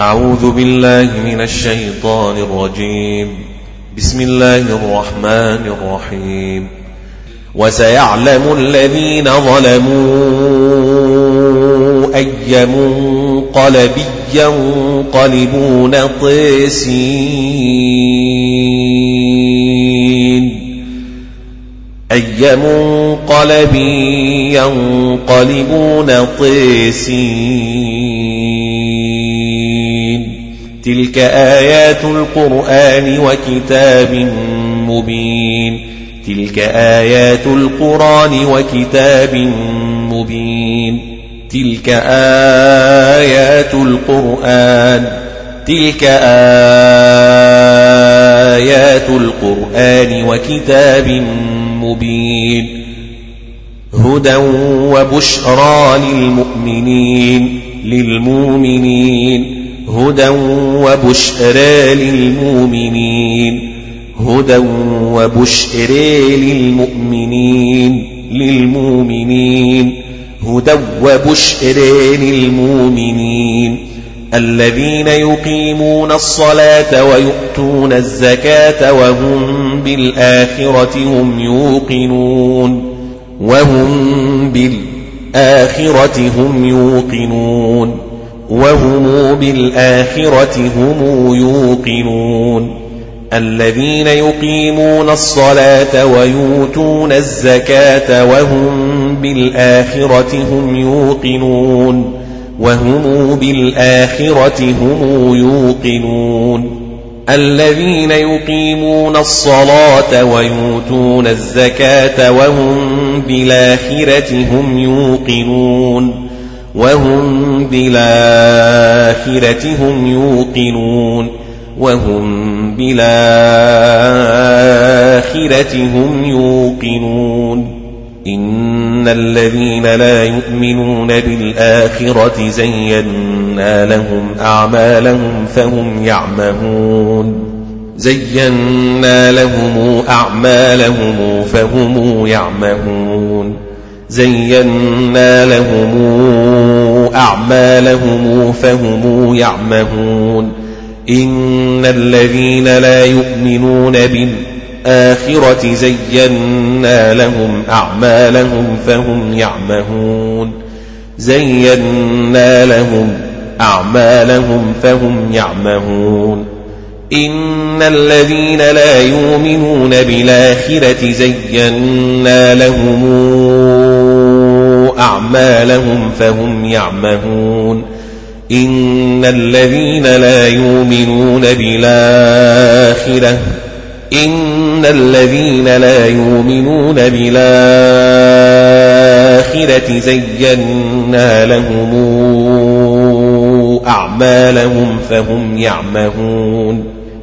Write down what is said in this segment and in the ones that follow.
أعوذ بالله من الشيطان الرجيم. بسم الله الرحمن الرحيم. وسيعلم الذين ظلموا أي منقلب ينقلبون طيسين. أي منقلب ينقلبون طيسين. تلك آيات القرآن وكتاب مبين. تلك آيات القرآن وكتاب مبين. تلك آيات القرآن. تلك آيات القرآن وكتاب مبين. هدى وبشرى للمؤمنين للمؤمنين. هدى وبشرى للمؤمنين. هدى وبشرى للمؤمنين. للمؤمنين. هدى وبشرى للمؤمنين. الذين يقيمون الصلاة ويؤتون الزكاة وهم بالآخرة هم يوقنون. وهم بالآخرة هم يوقنون. وهم بالآخرة هم يوقنون. الذين يقيمون الصلاة ويؤتون الزكاة وهم بالآخرة هم يوقنون. وهم بالآخرة هم يوقنون. الذين يقيمون الصلاة ويؤتون الزكاة وهم بالآخرة هم يوقنون. وهم بالآخرة هم يوقنون وهم بالآخرة هم يوقنون إن الذين لا يؤمنون بالآخرة زينا لهم أعمالهم فهم يعمهون زينا لهم أعمالهم فهم يعمهون زينا لهم أعمالهم فهم يعمهون إن الذين لا يؤمنون بالآخرة زينا لهم أعمالهم فهم يعمهون زينا لهم أعمالهم فهم يعمهون إن الذين لا يؤمنون بالآخرة زينا لهم أعمالهم فهم يعمهون إن الذين لا يؤمنون بالآخرة إن الذين لا يؤمنون بالآخرة زينا لهم أعمالهم فهم يعمهون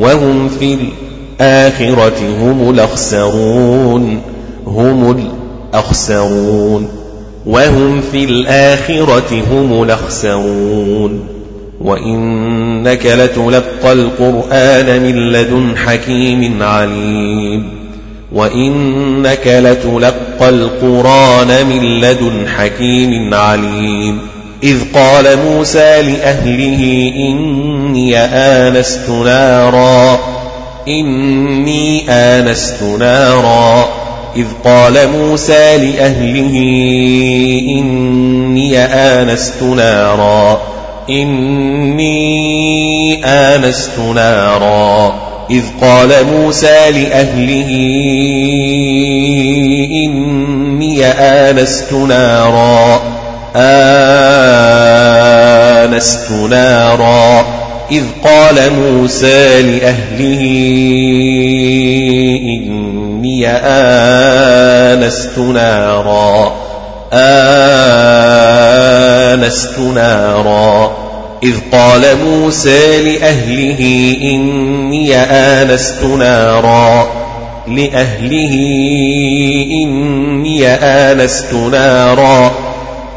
وهم في الآخرة هم الأخسرون هم الأخسرون. وهم في الآخرة هم الأخسرون. وإنك لتلقى القرآن من لدن حكيم عليم. وإنك لتلقى القرآن من لدن حكيم عليم. إذ قال موسى لأهله إني آنست نارا إني آنست نارا. إذ قال موسى لأهله إني آنست نارا إني آنست نارا. إذ قال موسى لأهله إني آنست نارا. آنست نارا. إذ قال موسى لأهله إني آنست نارا. آنست نارا. إذ قال موسى لأهله إني آنست نارا. لأهله إني آنست نارا.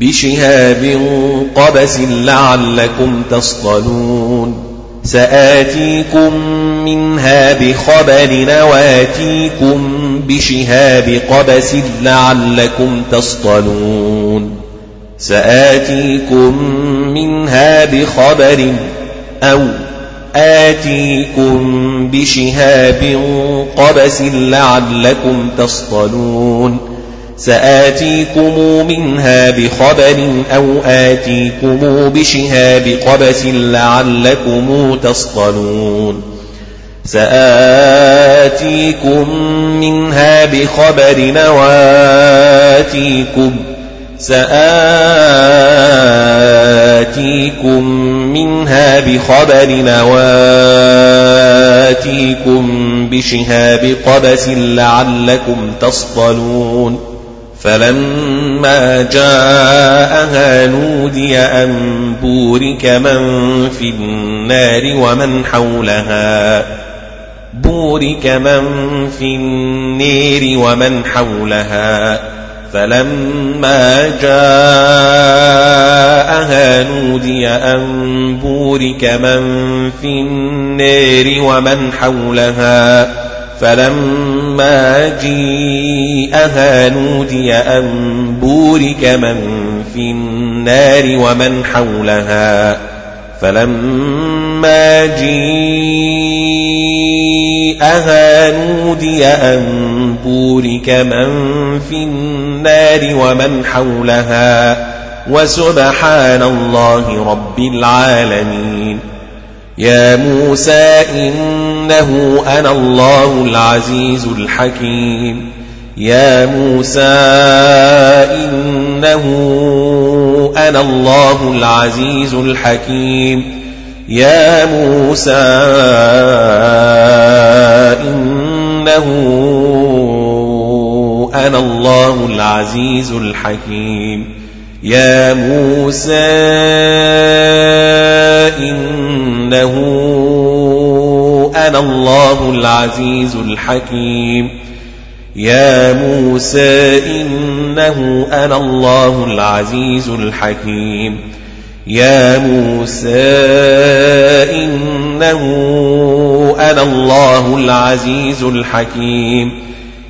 بشهاب قبس لعلكم تصطلون سآتيكم منها بخبر نواتيكم بشهاب قبس لعلكم تصطلون سآتيكم منها بخبر أو آتيكم بشهاب قبس لعلكم تصطلون سآتيكم منها بخبر أو آتيكم بشهاب قبس لعلكم تصطلون. سآتيكم منها بخبر نواتيكم. سآتيكم منها بخبر نواتيكم بشهاب قبس لعلكم تصطلون. فلما جاءها نودي أن بورك من في النار ومن حولها. بورك من في النار ومن حولها. فلما جاءها نودي أن بورك من في النار ومن حولها. فلما جيءها نودي أن بورك من في النار ومن حولها فلما جيءها نودي أن بورك من في النار ومن حولها وسبحان الله رب العالمين يا موسى إنه أنا الله العزيز الحكيم. يا موسى إنه أنا الله العزيز الحكيم. يا موسى إنه أنا الله العزيز الحكيم. يا موسى إنه أنا الله العزيز الحكيم يا موسى إنه أنا الله العزيز الحكيم يا موسى إنه أنا الله العزيز الحكيم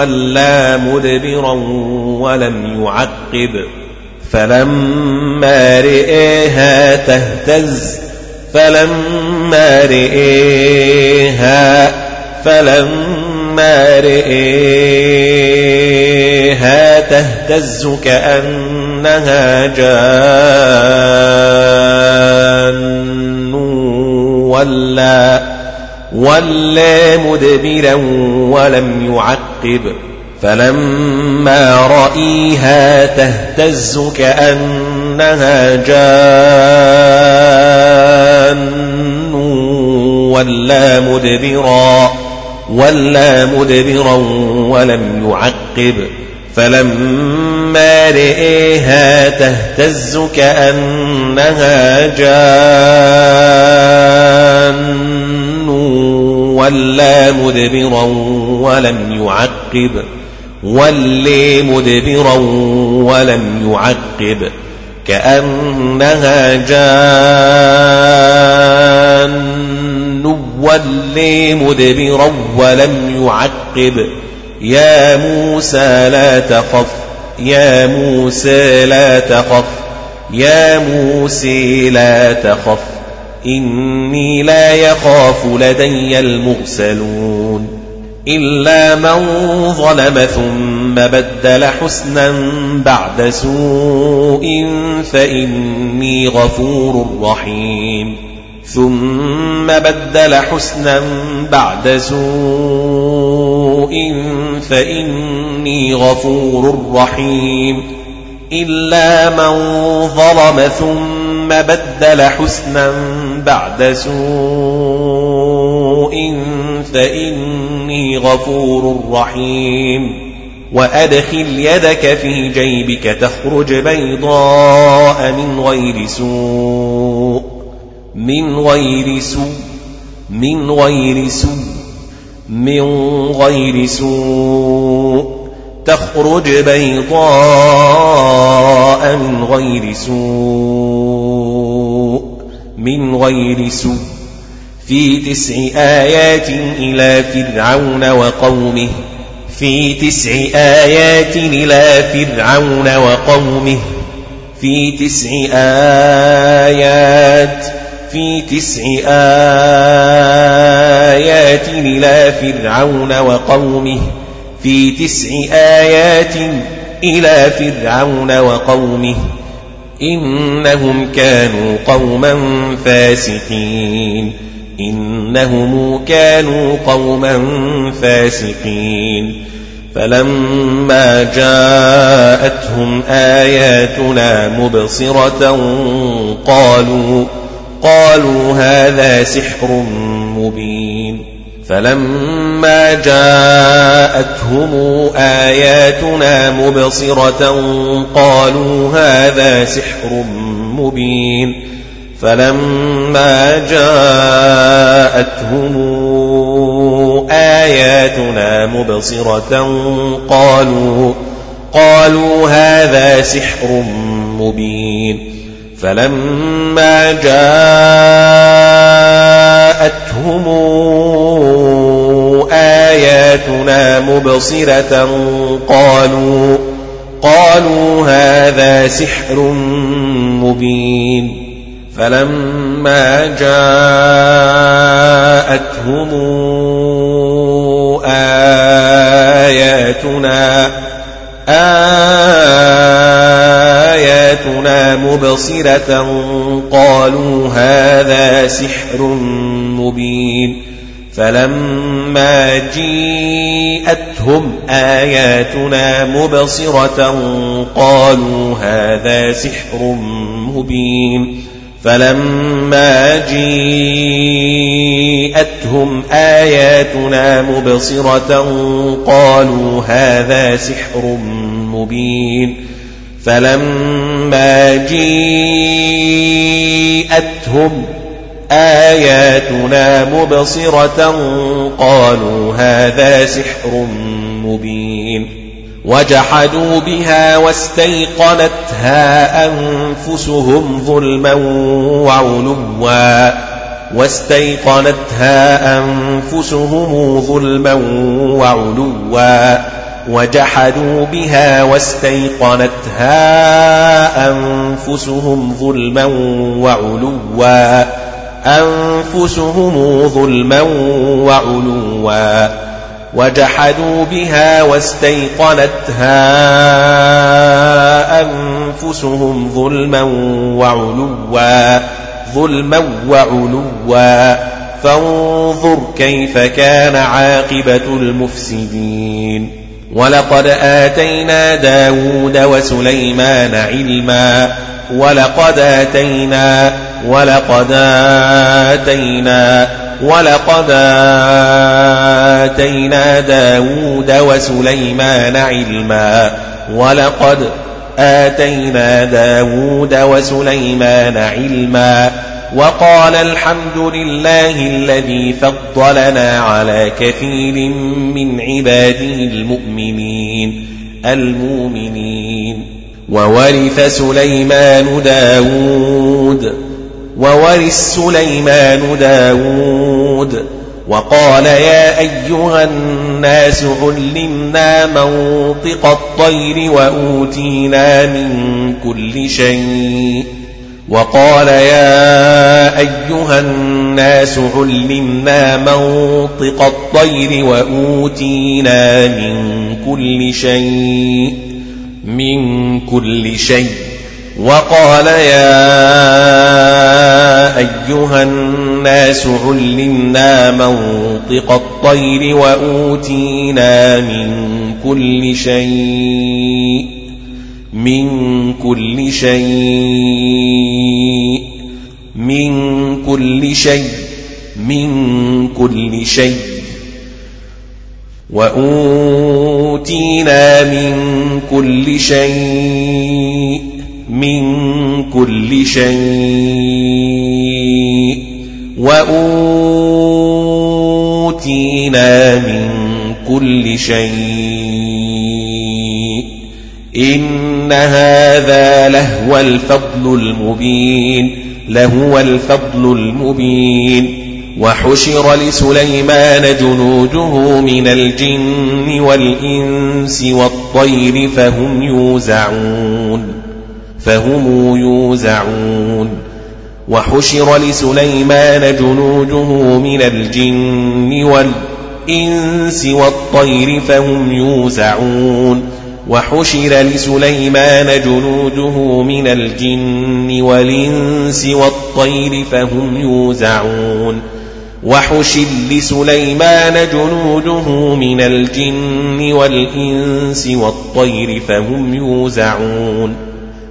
ولا مدبرا ولم يعقب فلما رئيها تهتز فلما رئيها فلما رئيها تهتز كأنها جان ولا ولا مدبرا ولم يعقب فلما رأيها تهتز كأنها جان ولا مدبرا ولا مدبرا ولم يعقب فلما رئيها تهتز كأنها جان ولا مدبرا ولم يعقب ولي مدبرا ولم يعقب كأنها جان ولي مدبرا ولم يعقب يا موسى لا تخف يا موسى لا تخف يا موسى لا تخف إني لا يخاف لدي المرسلون إلا من ظلم ثم بدل حسنا بعد سوء فإني غفور رحيم ثم بدل حسنا بعد سوء فإني غفور رحيم إلا من ظلم ثم بدل حسنا بعد سوء فإني غفور رحيم. وأدخل يدك في جيبك تخرج بيضاء من غير سوء من غير سوء من غير سوء من غير سوء. تخرج بيضاء من غير سوء. من غير سوء. في تسع آيات إلى فرعون وقومه. في تسع آيات إلى فرعون وقومه. في تسع آيات في تسع آيات إلى فرعون وقومه. في تسع آيات إلى فرعون وقومه. إنهم كانوا قوما فاسقين. إنهم كانوا قوما فاسقين. فلما جاءتهم آياتنا مبصرة قالوا قالوا هذا سحر مبين. فلما جاءتهم آياتنا مبصرة قالوا هذا سحر مبين فلما جاءتهم آياتنا مبصرة قالوا قالوا هذا سحر مبين فلما جاءتهم آياتنا مبصرة قالوا قالوا هذا سحر مبين. فلما جاءتهم آياتنا آياتنا مبصرة قالوا هذا سحر مبين. فلما جيءتهم آياتنا مبصرة قالوا هذا سحر مبين فلما جيءتهم آياتنا مبصرة قالوا هذا سحر مبين فلما جيءتهم آياتنا مبصرة قالوا هذا سحر مبين وجحدوا بها واستيقنتها أنفسهم ظلما وعلوا واستيقنتها أنفسهم ظلما وعلوا وجحدوا بها واستيقنتها أنفسهم ظلما وعلوا أنفسهم ظلما وعلوا وجحدوا بها واستيقنتها أنفسهم ظلما وعلوا ظلما وعلوا. فانظر كيف كان عاقبة المفسدين. ولقد آتينا داود وسليمان علما ولقد آتينا ولقد آتينا ولقد آتينا داود وسليمان علما. ولقد آتينا داود وسليمان علما. وقال الحمد لله الذي فضلنا على كثير من عباده المؤمنين المؤمنين. وورث سليمان داود وورث سليمان داود وقال يا أيها الناس علمنا منطق الطير وأوتينا من كل شيء وقال يا أيها الناس علمنا منطق الطير وأوتينا من كل شيء من كل شيء وقال يا أيها الناس علمنا منطق الطير وأوتينا من كل شيء من كل شيء من كل شيء من كل شيء. وأوتينا من كل شيء. من كل شيء وأوتينا من كل شيء إن هذا لهو الفضل المبين لهو الفضل المبين. وحشر لسليمان جنوده من الجن والإنس والطير فهم يوزعون. فهم يوزعون وحشر لسليمان جنوده من الجن والإنس والطير فهم يوزعون وحشر لسليمان جنوده من الجن والإنس والطير فهم يوزعون وحشر لسليمان جنوده من الجن والإنس والطير فهم يوزعون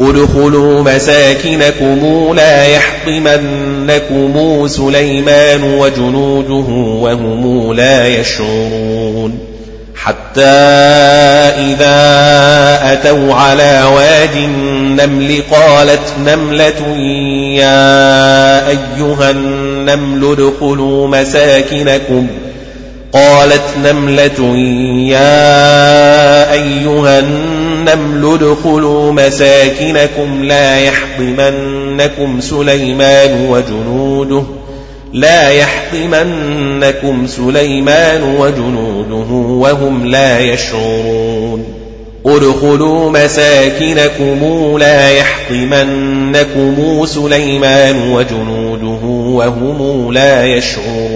ادخلوا مساكنكم لا يحطمنكم سليمان وجنوده وهم لا يشعرون حتى إذا أتوا على واد النمل قالت نملة يا أيها النمل ادخلوا مساكنكم قالت نملة يا أيها النمل ادخلوا مساكنكم لا يحطمنكم سليمان وجنوده لا يحطمنكم سليمان وجنوده وهم لا يشعرون. ادخلوا مساكنكم لا يحطمنكم سليمان وجنوده وهم لا يشعرون.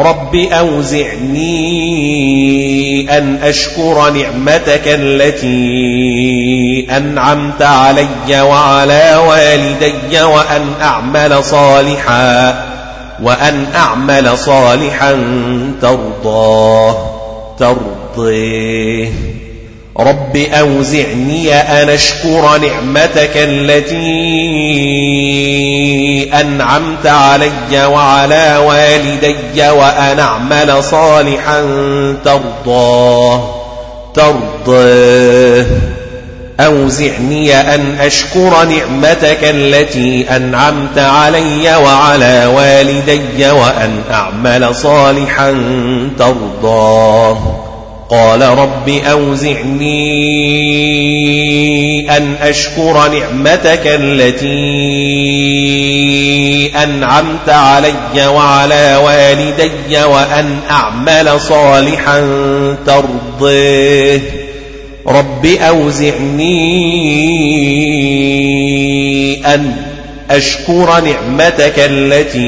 رب أوزعني أن أشكر نعمتك التي أنعمت علي وعلى والدي وأن أعمل صالحا وأن أعمل صالحا ترضاه ترضيه رب أوزعني أن أشكر نعمتك التي أنعمت علي وعلى والدي وأن أعمل صالحا ترضاه ترضاه أوزعني أن أشكر نعمتك التي أنعمت علي وعلى والدي وأن أعمل صالحا ترضاه قال رب أوزعني أن أشكر نعمتك التي أنعمت علي وعلى والدي وأن أعمل صالحا ترضيه. رب أوزعني أن أشكر نعمتك التي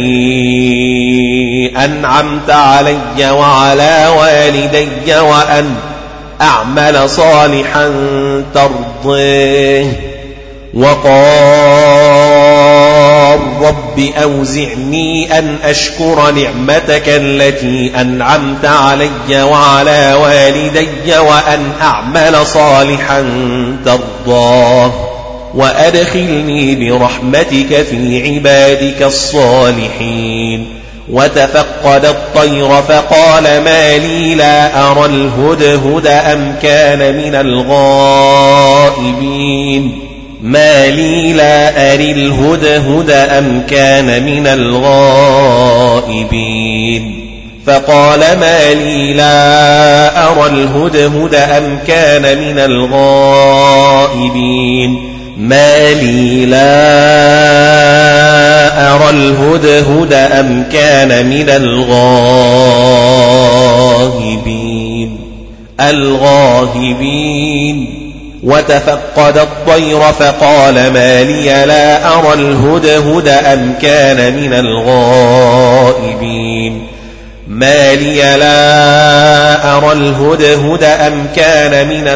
أنعمت علي وعلى والدي وأن أعمل صالحا ترضيه. وقال رب أوزعني أن أشكر نعمتك التي أنعمت علي وعلى والدي وأن أعمل صالحا ترضاه. وأدخلني برحمتك في عبادك الصالحين. وتفقد الطير فقال ما لي لا أرى الهدهد أم كان من الغائبين. ما لي لا أري الهدهد أم كان من الغائبين. فقال ما لي لا أرى الهدهد أم كان من الغائبين. ما لي لا أرى الهدهد أم كان من الغاهبين. الغاهبين. وتفقد الطير فقال ما لي لا أرى الهدهد أم كان من الغائبين. ما لي لا أرى الهدهد أم كان من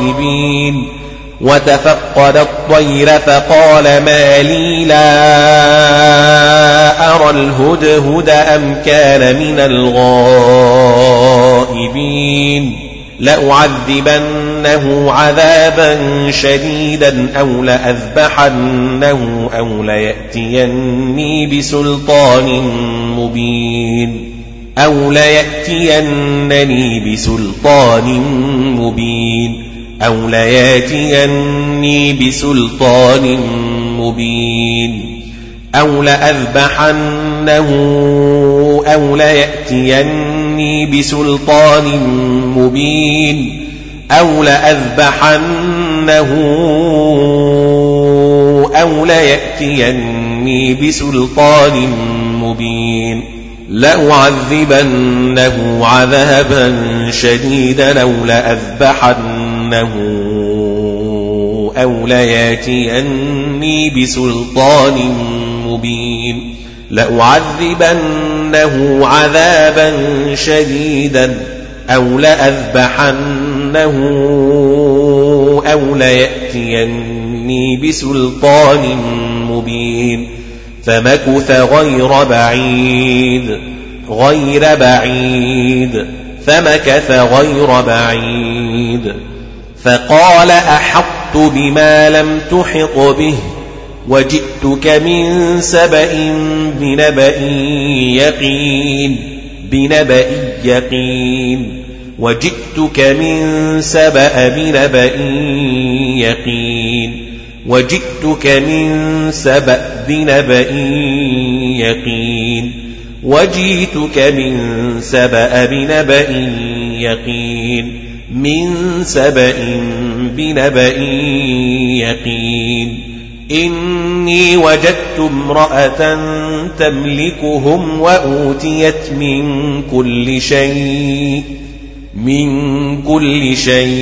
الغائبين. وتفقد الطير فقال ما لي لا أرى الهدهد أم كان من الغائبين. لأعذبنه عذابا شديدا أو لأذبحنه أو ليأتيني بسلطان مبين. أو ليأتينني بسلطان مبين. أو لياتيني بسلطان مبين أو لأذبحنه أو ليأتيني بسلطان مبين أو لأذبحنه أو ليأتيني بسلطان مبين لأعذبنه عذابا شديدا أو لأذبحنه أو لياتيني بسلطان مبين لأعذبنه عذابا شديدا أو لأذبحنه أو ليأتيني بسلطان مبين فمكث غير بعيد غير بعيد فمكث غير بعيد. فقال أحط بما لم تحط به وجئتك من سبأ بنبأ يقين بنبأ يقين. وجئتك من سبأ بنبأ يقين وجئتك من سبأ بنبأ يقين. وجئتك من سبأ بنبأ يقين. من سبأ بنبأ يقين. إني وجدت امرأة تملكهم وأوتيت من كل شيء من كل شيء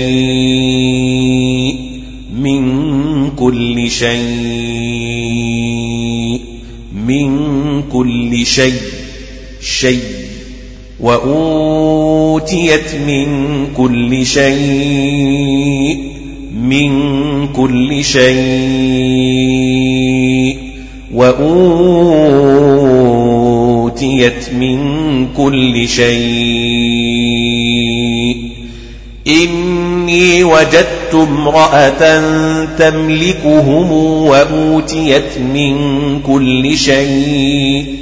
من كل شيء من كل شيء شيء وأوتيت من كل شيء من كل شيء. وأوتيت من كل شيء. إني وجدت امرأة تملكهم وأوتيت من كل شيء.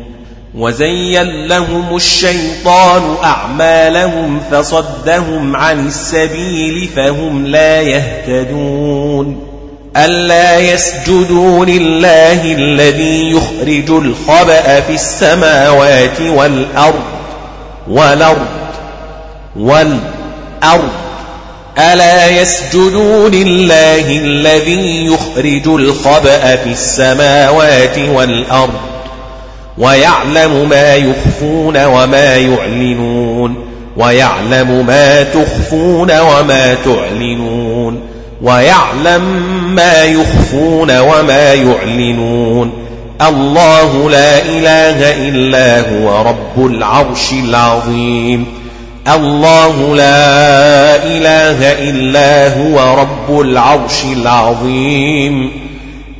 وزين لهم الشيطان أعمالهم فصدهم عن السبيل فهم لا يهتدون ألا يسجدوا لله الذي يخرج الخبأ في السماوات والأرض والأرض والأرض. ألا يسجدوا لله الذي يخرج الخبأ في السماوات والأرض ويعلم ما يخفون وما يعلنون ويعلم ما تخفون وما تعلنون ويعلم ما يخفون وما يعلنون. الله لا إله إلا هو رب العرش العظيم. الله لا إله إلا هو رب العرش العظيم.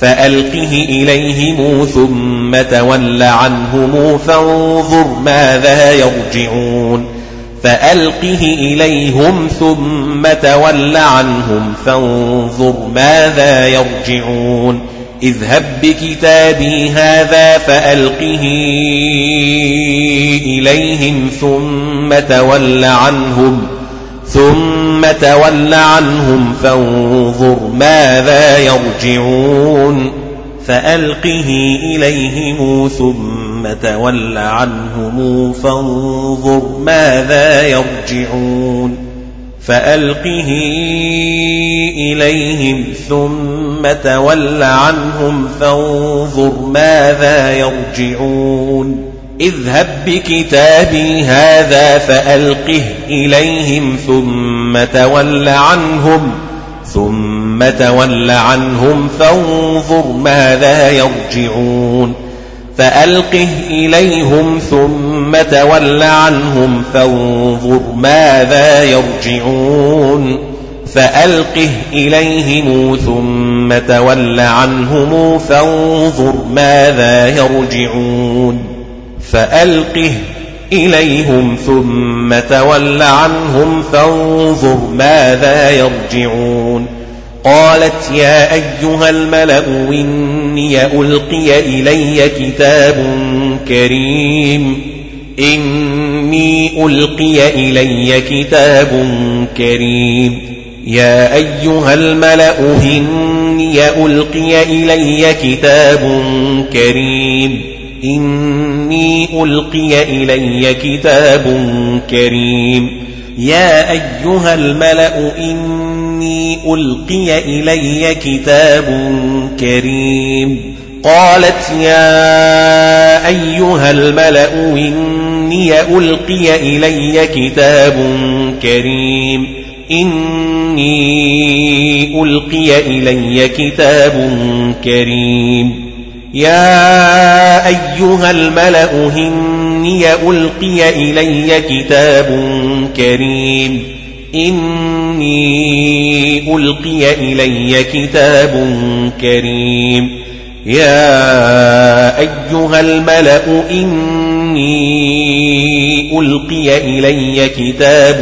فألقه إليهم ثم تول عنهم فانظر ماذا يرجعون فألقه إليهم ثم تول عنهم فانظر ماذا يرجعون اذهب بكتابي هذا فألقه إليهم ثم تول عنهم ثم تول عنهم فانظر ماذا يرجعون فألقه إليهم ثم تول عنهم فانظر ماذا يرجعون فألقه إليهم ثم تول عنهم فانظر ماذا يرجعون اذهب بكتابي هذا فألقه إليهم ثم تول عنهم ثم تول عنهم فانظر ماذا يرجعون. فألقه إليهم ثم تول عنهم فانظر ماذا يرجعون. فألقه إليهم ثم تول عنهم فانظر ماذا يرجعون. فألقه إليهم ثم تول عنهم فانظر ماذا يرجعون. قالت يا أيها الملأ إني ألقي إلي كتاب كريم. إني ألقي إلي كتاب كريم. يا أيها الملأ إني ألقي إلي كتاب كريم. إني ألقي إلي كتاب كريم. يا أيها الملأ إني ألقي إلي كتاب كريم. قالت يا أيها الملأ إني ألقي إلي كتاب كريم. إني ألقي إلي كتاب كريم. يا أيها الملأ إني ألقي إلي كتاب كريم. إني ألقي إلي كتاب كريم. يا أيها الملأ إني ألقي إلي كتاب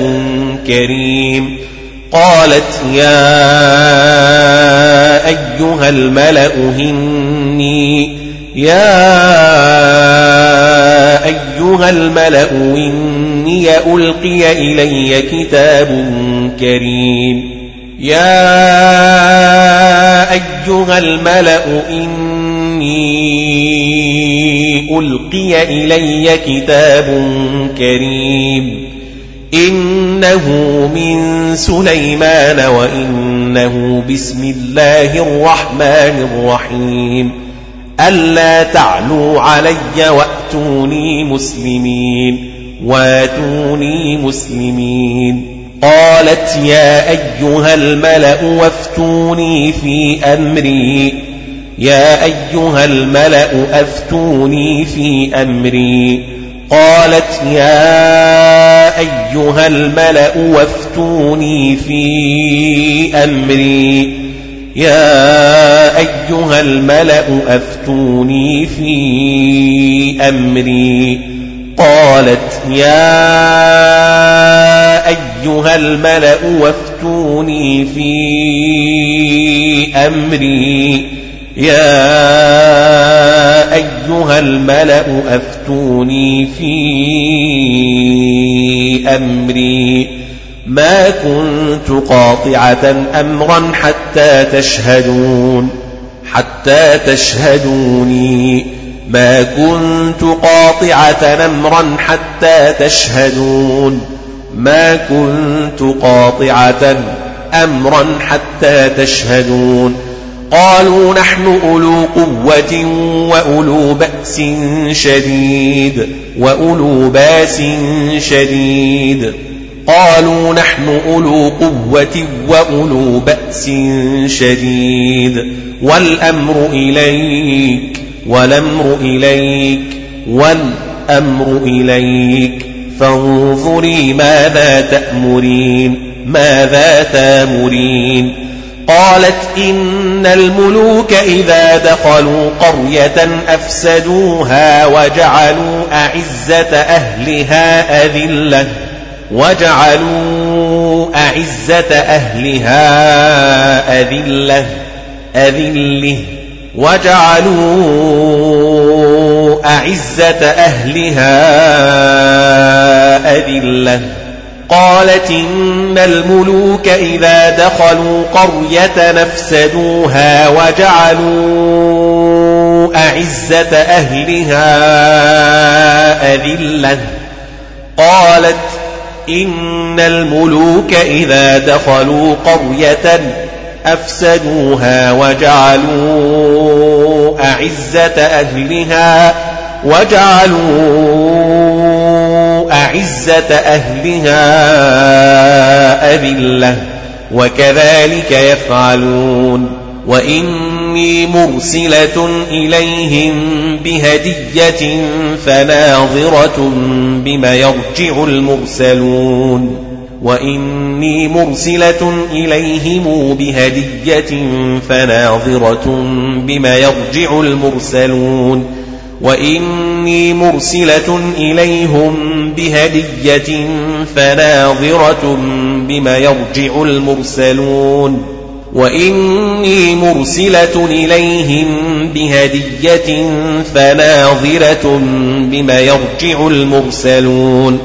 كريم. قالت يا أيها الملأ إني يا أيها الملأ إني ألقي إلي كتاب كريم. يا أيها الملأ إني ألقي إلي كتاب كريم. إنه من سليمان وإنه بسم الله الرحمن الرحيم. ألا تعلوا علي وأتوني مسلمين. واتوني مسلمين. قالت يا أيها الملأ وافتوني في أمري. يا أيها الملأ أفتوني في أمري. قالت يا أيها الملأ وافتوني في أمري. يا أيها الملأ أفتوني في أمري. قالت يا أيها الملأ وافتوني في أمري. يا أيها الملأ أفتوني في أمري. ما كنت قاطعة أمرا حتى تشهدون حتى تشهدوني. ما كنت قاطعة أمرا حتى تشهدون ما كنت قاطعة أمرا حتى تشهدون. قالوا نحن أولو قوة وأولو بأس شديد وأولو بأس شديد. قالوا نحن أولو قوة وأولو بأس شديد. والأمر إليك والأمر إليك والأمر إليك. فانظري ماذا تأمرين ماذا تامرين. قالت إن الملوك إذا دخلوا قرية أفسدوها وجعلوا أعزة أهلها أذلة وجعلوا أعزة أهلها أذلة أذلة وجعلوا أعزة أهلها أذلة قالت إن الملوك إذا دخلوا قرية نفسدوها وجعلوا أعزة أهلها أذلة. قالت إن الملوك إذا دخلوا قرية أفسدوها وجعلوا أعزة أهلها وجعلوا أعزة أهلها أذلة وكذلك يفعلون. وإني مرسلة إليهم بهدية فناظرة بما يرجع المرسلون. وإني مرسلة إليهم بهدية فناظرة بما يرجع المرسلون. وإني مرسلة إليهم بهدية فناظرة بما يرجع المرسلون وإني مرسلة إليهم بهدية فناظرة بما يرجع المرسلون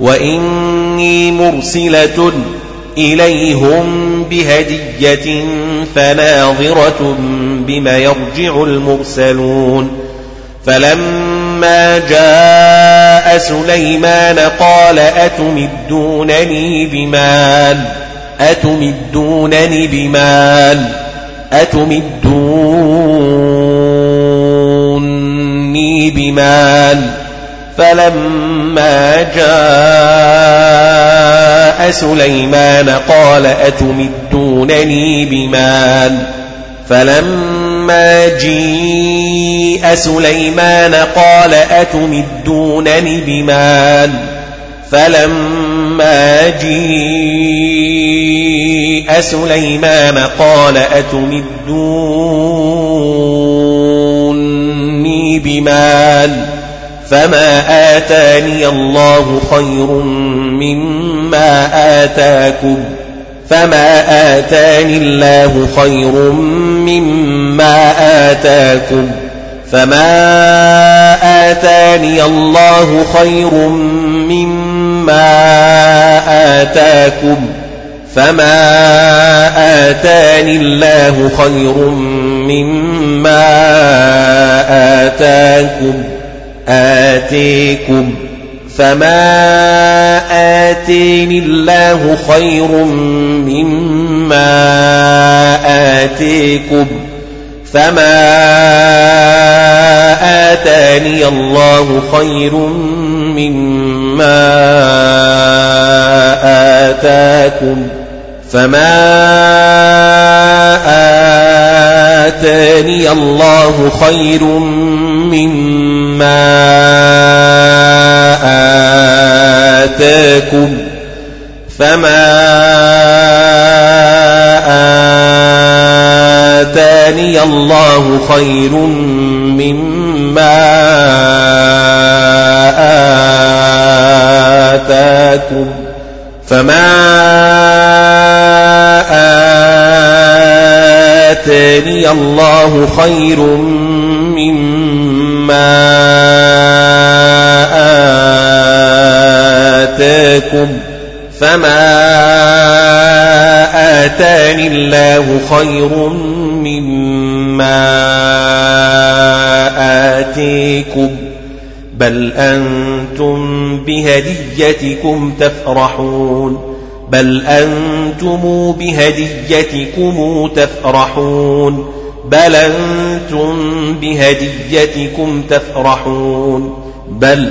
وإني مرسلة إليهم بهدية فناظرة بما يرجع المرسلون فلما جاء سليمان قال أتمدونني بمال؟ أتمدونني بمال؟ أتمدوني بمال؟ فلما جاء سليمان قال أتمدونني بمال؟ فلما جيء سليمان قال أتمدونني بمال فلما جيء سليمان قال أتمدوني بمال فما آتاني الله خير مما آتاكم فما آتاني الله خير مما آتاكم فما آتاني الله خير مما آتاكم فما آتاني الله خير مما آتاكم آتيكم فما آتيني الله خير مما آتيكم فما آتاني الله خير مما آتاكم فما آتاني الله خير مما آتاكم فما آتاني الله خير مما آتاكم فما آتاني الله خير مما آتاكم فما آتاني الله خير مما آتيكم بل أنتم بهديتكم تفرحون بل أنتم بهديتكم تفرحون بل أنتم بهديتكم تفرحون بل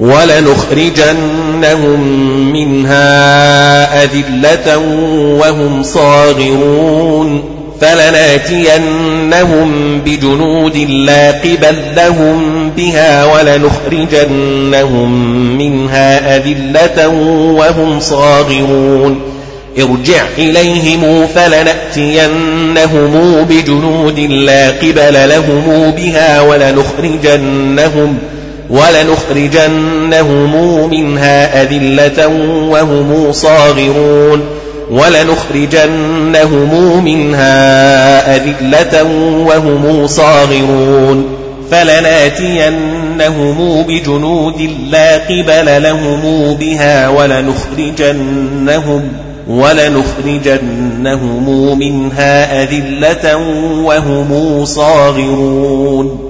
ولنخرجنهم منها أذلة وهم صاغرون فلناتينهم بجنود لا قبل لهم بها ولنخرجنهم منها أذلة وهم صاغرون ارجع إليهم فلنأتينهم بجنود لا قبل لهم بها ولنخرجنهم ولنخرجنهم منها أذلة وهم صاغرون ولنخرجنهم منها أذلة وهم صاغرون فلناتينهم بجنود لا قبل لهم بها ولنخرجنهم ولنخرجنهم منها أذلة وهم صاغرون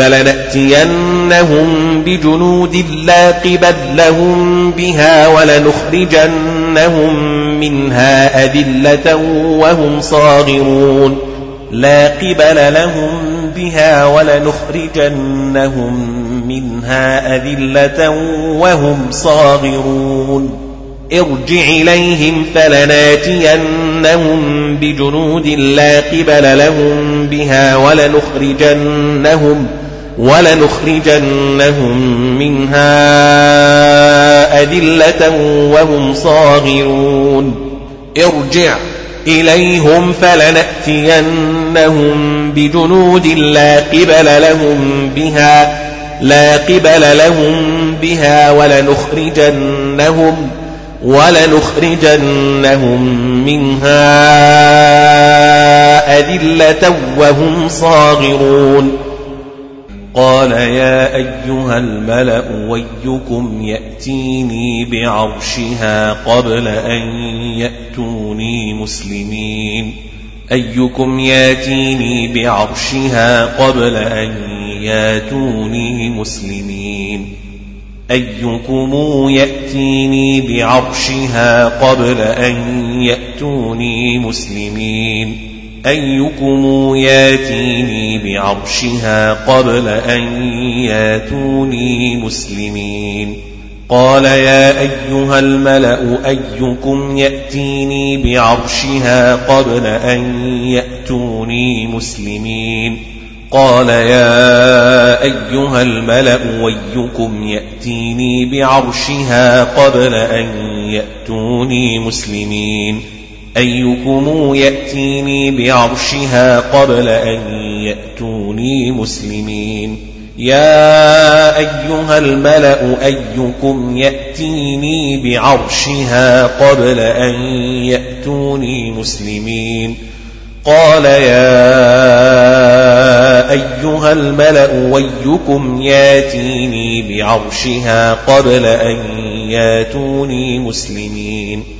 فلنأتينهم بجنود لا قبل لهم بها ولنخرجنهم منها أذلة وهم صاغرون. لا قبل لهم بها ولنخرجنهم منها أذلة وهم صاغرون. ارجع إليهم فلناتينهم بجنود لا قبل لهم بها ولنخرجنهم ولنخرجنهم منها أذلة وهم صاغرون. ارجع إليهم فلنأتينهم بجنود لا قبل لهم بها لا قبل لهم بها ولنخرجنهم ولنخرجنهم منها أذلة وهم صاغرون. قال يا أيها الملأ ويكم يأتيني بعرشها قبل أن يأتوني مسلمين. أيكم ياتيني بعرشها قبل أن ياتوني مسلمين. أيكم يأتيني بعرشها قبل أن يأتوني مسلمين. أيكم ياتيني بعرشها قبل أن ياتوني مسلمين؟ قال يا أيها الملأ أيكم يأتيني بعرشها قبل أن يأتوني مسلمين؟ قال يا أيها الملأ ويكم يأتيني بعرشها قبل أن يأتوني مسلمين؟ أيكم يأتيني بعرشها قبل أن يأتوني مسلمين؟ يا أيها الملأ أيكم يأتيني بعرشها قبل أن يأتوني مسلمين؟ قال يا أيها الملأ ويكم يأتيني بعرشها قبل أن يأتوني مسلمين؟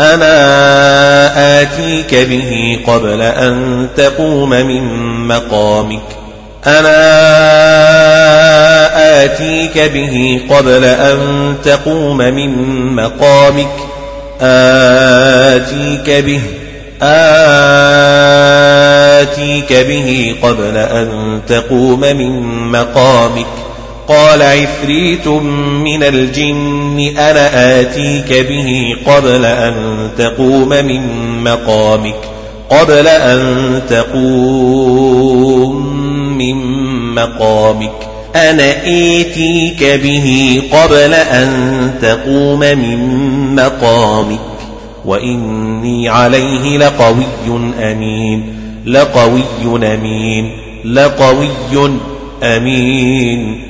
أنا آتيك به قبل أن تقوم من مقامك أنا آتيك به قبل أن تقوم من مقامك آتيك به آتيك به قبل أن تقوم من مقامك قال عفريت من الجن أنا آتيك به قبل أن تقوم من مقامك قبل أن تقوم من مقامك. أنا آتيك به قبل أن تقوم من مقامك. وإني عليه لقوي أمين لقوي أمين لقوي أمين.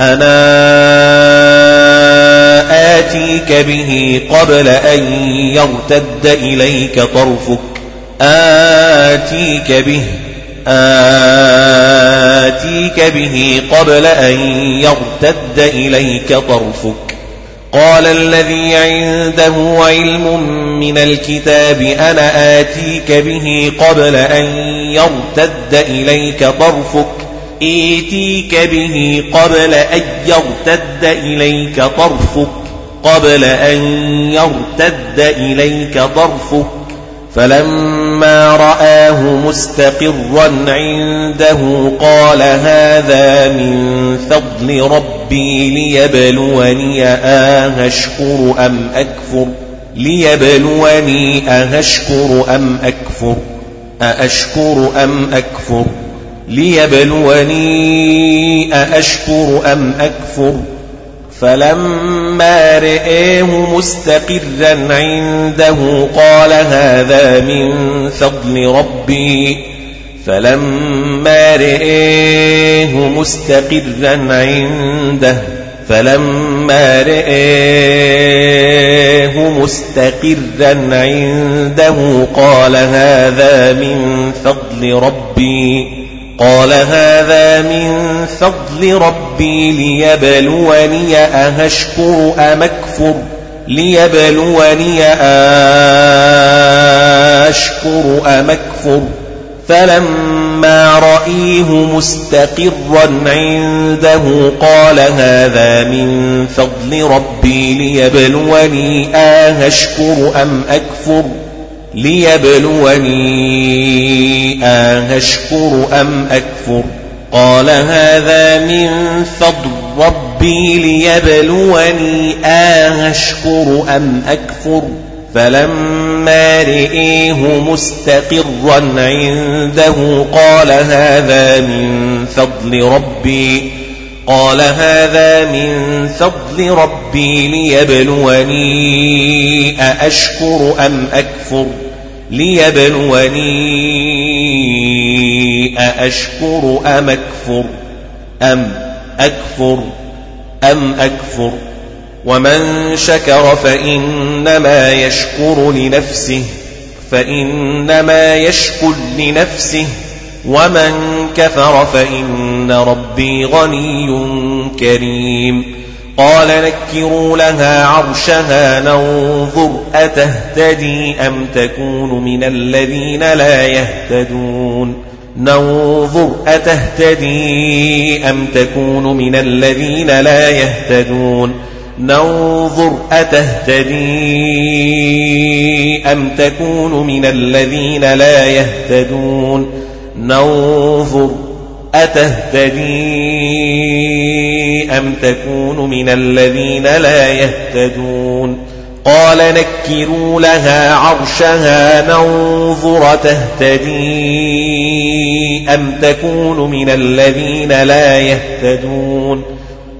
أنا آتيك به قبل أن يرتد إليك طرفك؟ آتيك به آتيك به قبل أن يرتد إليك طرفك؟ قال الذي عنده علم من الكتاب أنا آتيك به قبل أن يرتد إليك طرفك؟ إيتيك به قبل أن يرتد إليك طرفك قبل أن يرتد إليك طرفك. فلما رآه مستقرا عنده قال هذا من فضل ربي ليبلوني أهشكر أم أكفر؟ ليبلوني أهشكر أم أكفر؟ أأشكر أم أكفر؟ ليبلوني أأشكر أم أكفر فلما رئيه مستقرا عنده قال هذا من فضل ربي فلما رئيه مستقرا عنده فلما رآه مستقرا عنده قال هذا من فضل ربي قال هذا من فضل ربي ليبلوني أأشكر أم أكفر ليبلوني أشكر أم أكفر فلما رآه مستقرا عنده قال هذا من فضل ربي ليبلوني أأشكر أم أكفر ليبلوني أهشكر أم أكفر قال هذا من فضل ربي ليبلوني أهشكر أم أكفر فلما رئيه مستقرا عنده قال هذا من فضل ربي قال هذا من فضل ربي ليبلوني أأشكر أم أكفر؟ ليبلوني أأشكر أم أكفر؟ أم أكفر؟ أم أكفر؟ ومن شكر فإنما يشكر لنفسه فإنما يشكر لنفسه ومن كفر فإن ربي غني كريم. قال نكروا لها عرشها ننظر أتهتدي أم تكون من الذين لا يهتدون؟ ننظر أتهتدي أم تكون من الذين لا يهتدون؟ ننظر أتهتدي أم تكون من الذين لا يهتدون؟ ننظر أتهتدي أم تكون من الذين لا يهتدون؟ قال نكروا لها عرشها ننظر تهتدي أم تكون من الذين لا يهتدون؟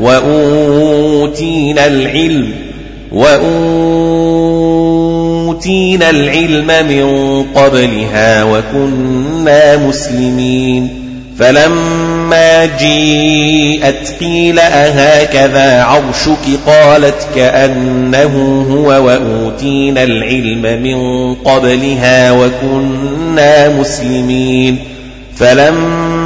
وأوتينا العلم وأوتينا العلم من قبلها وكنا مسلمين. فلما جيءت قيل أهكذا عرشك؟ قالت كأنه هو وأوتينا العلم من قبلها وكنا مسلمين. فلما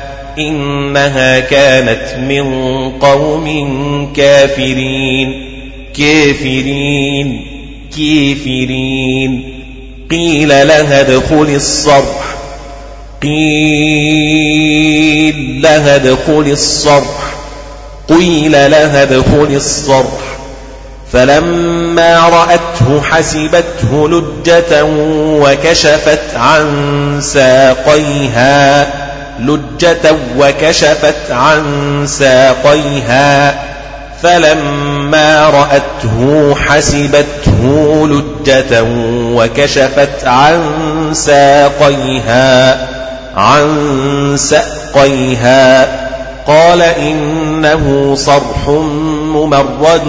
إنها كانت من قوم كافرين. كافرين. كافرين. قيل لها ادخل الصرح. قيل لها ادخل الصرح. قيل لها ادخل الصرح. فلما رأته حسبته لجة وكشفت عن ساقيها. لجة وكشفت عن ساقيها فلما رأته حسبته لجة وكشفت عن ساقيها عن ساقيها. قال إنه صرح ممرد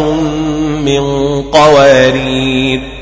من قوارير.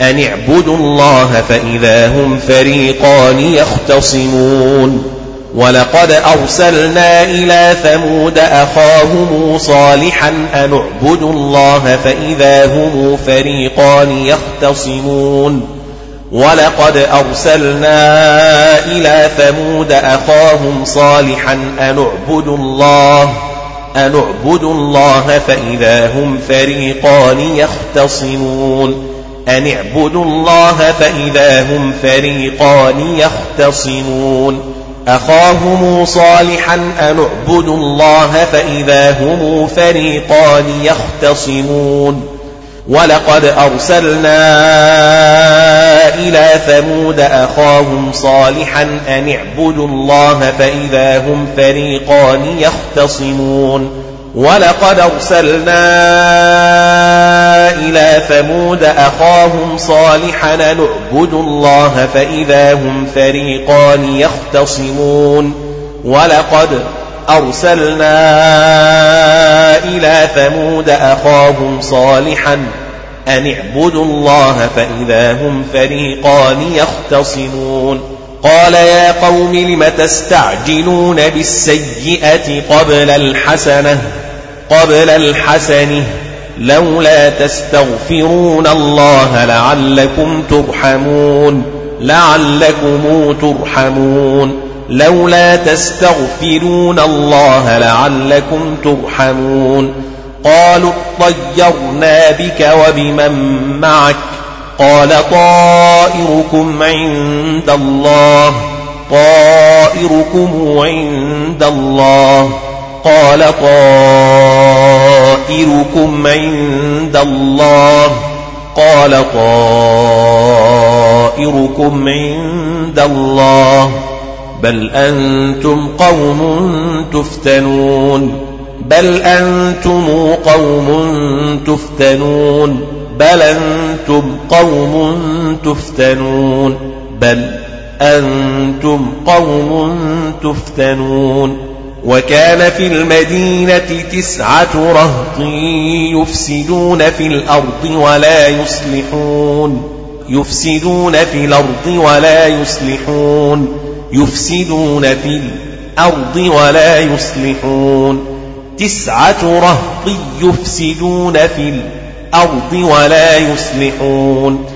أن اعبدوا الله فإذا هم فريقان يختصمون. ولقد أرسلنا إلى ثمود أخاهم صالحا أن اعبدوا الله فإذا هم فريقان يختصمون. ولقد أرسلنا إلى ثمود أخاهم صالحا أن اعبدوا الله أن اعبدوا الله فإذا هم فريقان يختصمون. أن اعبدوا الله فإذا هم فريقان يختصمون أخاهم صالحا أن اعبدوا الله فإذا هم فريقان يختصمون ولقد أرسلنا إلى ثمود أخاهم صالحا أن اعبدوا الله فإذا هم فريقان يختصمون ولقد أرسلنا إلى ثمود أخاهم صالحا أن اعبدوا الله فإذا هم فريقان يختصمون ولقد أرسلنا إلى ثمود أخاهم صالحا أن اعبدوا الله فإذا هم فريقان يختصمون قال يا قوم لم تستعجلون بالسيئة قبل الحسنة قبل الحسنة لولا تستغفرون الله لعلكم ترحمون. لعلكم ترحمون. لولا تستغفرون الله لعلكم ترحمون. قالوا اطيرنا بك وبمن معك. قال طائركم عند الله. طائركم عند الله. قال طائركم عند الله. قال طائركم عند الله. بل أنتم قوم تفتنون. بل أنتم قوم تفتنون. بل أنتم قوم تفتنون. بل أنتم قوم تفتنون. وكان في المدينة تسعة رهط يفسدون في الأرض ولا يصلحون. يفسدون في الأرض ولا يصلحون. يفسدون في الأرض ولا يصلحون. تسعة رهط يفسدون في الأرض ولا يصلحون.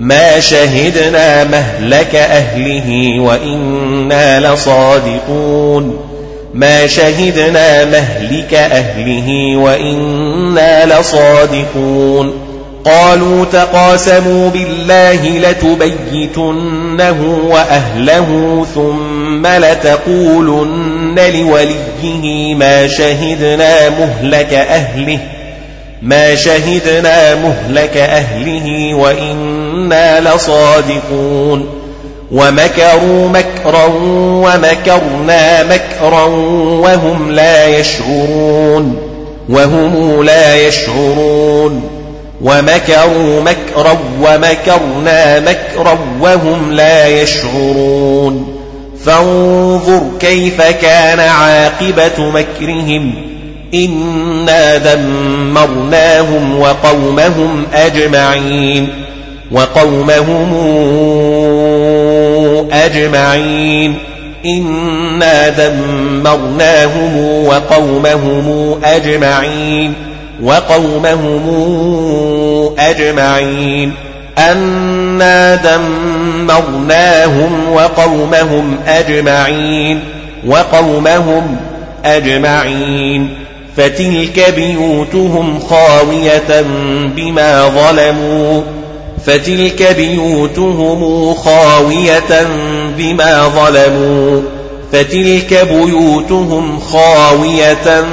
ما شهدنا مهلك أهله وإنا لصادقون. ما شهدنا مهلك أهله وإنا لصادقون. قالوا تقاسموا بالله لتبيتنه وأهله ثم لتقولن لوليه ما شهدنا مهلك أهله. ما شهدنا مهلك أهله وإنا لصادقون ومكروا مكرا ومكرنا مكرا وهم لا يشعرون وهم لا يشعرون ومكروا مكرا ومكرنا مكرا وهم لا يشعرون فانظر كيف كان عاقبة مكرهم إنا دمرناهم وقومهم أجمعين وقومهم أجمعين. إنا دمرناهم وقومهم أجمعين. وقومهم أجمعين. أنا دمرناهم وقومهم أجمعين. وقومهم أجمعين. فتلك بيوتهم خاوية بما ظلموا. فتلك بيوتهم خاوية بما ظلموا. فتلك بيوتهم خاوية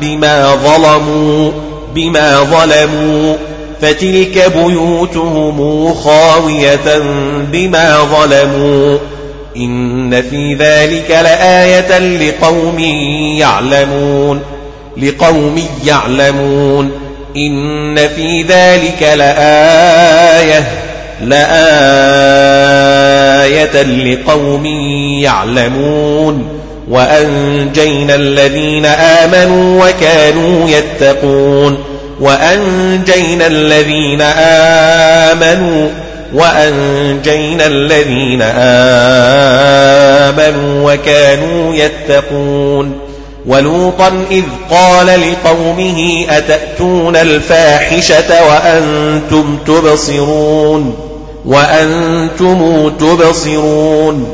بما ظلموا بما ظلموا. فتلك بيوتهم خاوية بما ظلموا. إن في ذلك لآية لقوم يعلمون لقوم يعلمون. إن في ذلك لآية لآية لقوم يعلمون. وأنجينا الذين آمنوا وكانوا يتقون. وأنجينا الذين آمنوا وأنجينا الذين آمنوا وكانوا يتقون. ولوطا إذ قال لقومه أتأتون الفاحشة وأنتم تبصرون؟ وأنتم تبصرون؟